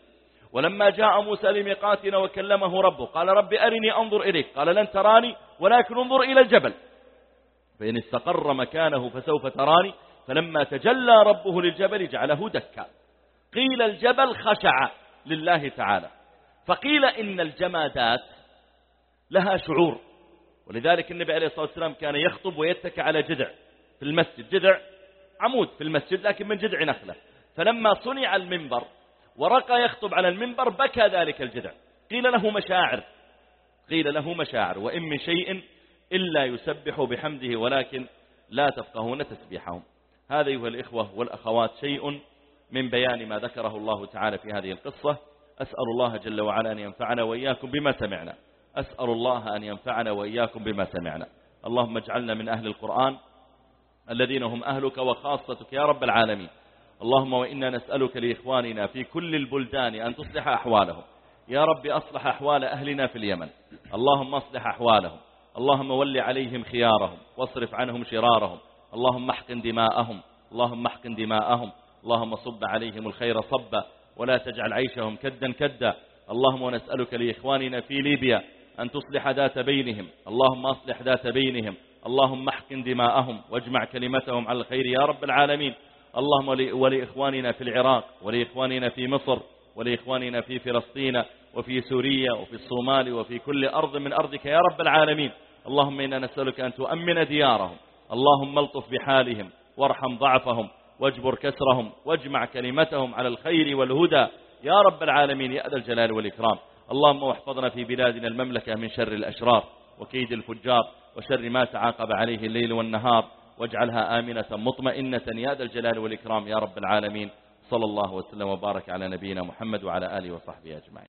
ولما جاء موسى لميقاتنا وكلمه ربه قال رب أرني أنظر إليك قال لن تراني ولكن انظر إلى الجبل. فإن استقر مكانه فسوف تراني فلما تجلى ربه للجبل جعله دكا. قيل الجبل خشع لله تعالى. فقيل إن الجمادات لها شعور. ولذلك النبي عليه الصلاة والسلام كان يخطب ويتكى على جذع في المسجد. جذع عمود في المسجد لكن من جذع نخلة. فلما صنع المنبر ورقى يخطب على المنبر بكى ذلك الجذع قيل له مشاعر. قيل له مشاعر وإن من شيء إلا يسبح بحمده ولكن لا تفقهون تسبيحهم. هذا أيها الإخوة والأخوات شيء من بيان ما ذكره الله تعالى في هذه القصة. أسأل الله جل وعلا أن ينفعنا وإياكم بما سمعنا. أسأل الله أن ينفعنا وإياكم بما سمعنا. اللهم اجعلنا من أهل القرآن الذين هم أهلك وخاصتك يا رب العالمين. اللهم وإنا نسألك لإخواننا في كل البلدان أن تصلح أحوالهم. يا رب أصلح أحوال أهلنا في اليمن. اللهم أصلح أحوالهم. اللهم ول عليهم خيارهم. واصرف عنهم شرارهم. اللهم احقن دماءهم. اللهم احقن دماءهم. اللهم صب عليهم الخير صبا. ولا تجعل عيشهم كدا كدا. اللهم ونسألك لإخواننا في ليبيا أن تصلح ذات بينهم. اللهم أصلح ذات بينهم. اللهم احقن دماءهم. واجمع كلمتهم على الخير يا رب العالمين. اللهم ولإخواننا في العراق ولإخواننا في مصر ولإخواننا في فلسطين وفي سوريا وفي الصومال وفي كل أرض من أرضك يا رب العالمين. اللهم إنا نسألك أن تؤمن ديارهم. اللهم ألطف بحالهم وارحم ضعفهم واجبر كسرهم واجمع كلمتهم على الخير والهدى. يا رب العالمين يا ذا الجلال والإكرام. اللهم واحفظنا في بلادنا المملكة من شر الأشرار وكيد الفجار وشر ما تعاقب عليه الليل والنهار. واجعلها آمنة مطمئنة. يا ذا الجلال والإكرام يا رب العالمين. صلى الله وسلم وبارك على نبينا محمد وعلى آله وصحبه أجمعين.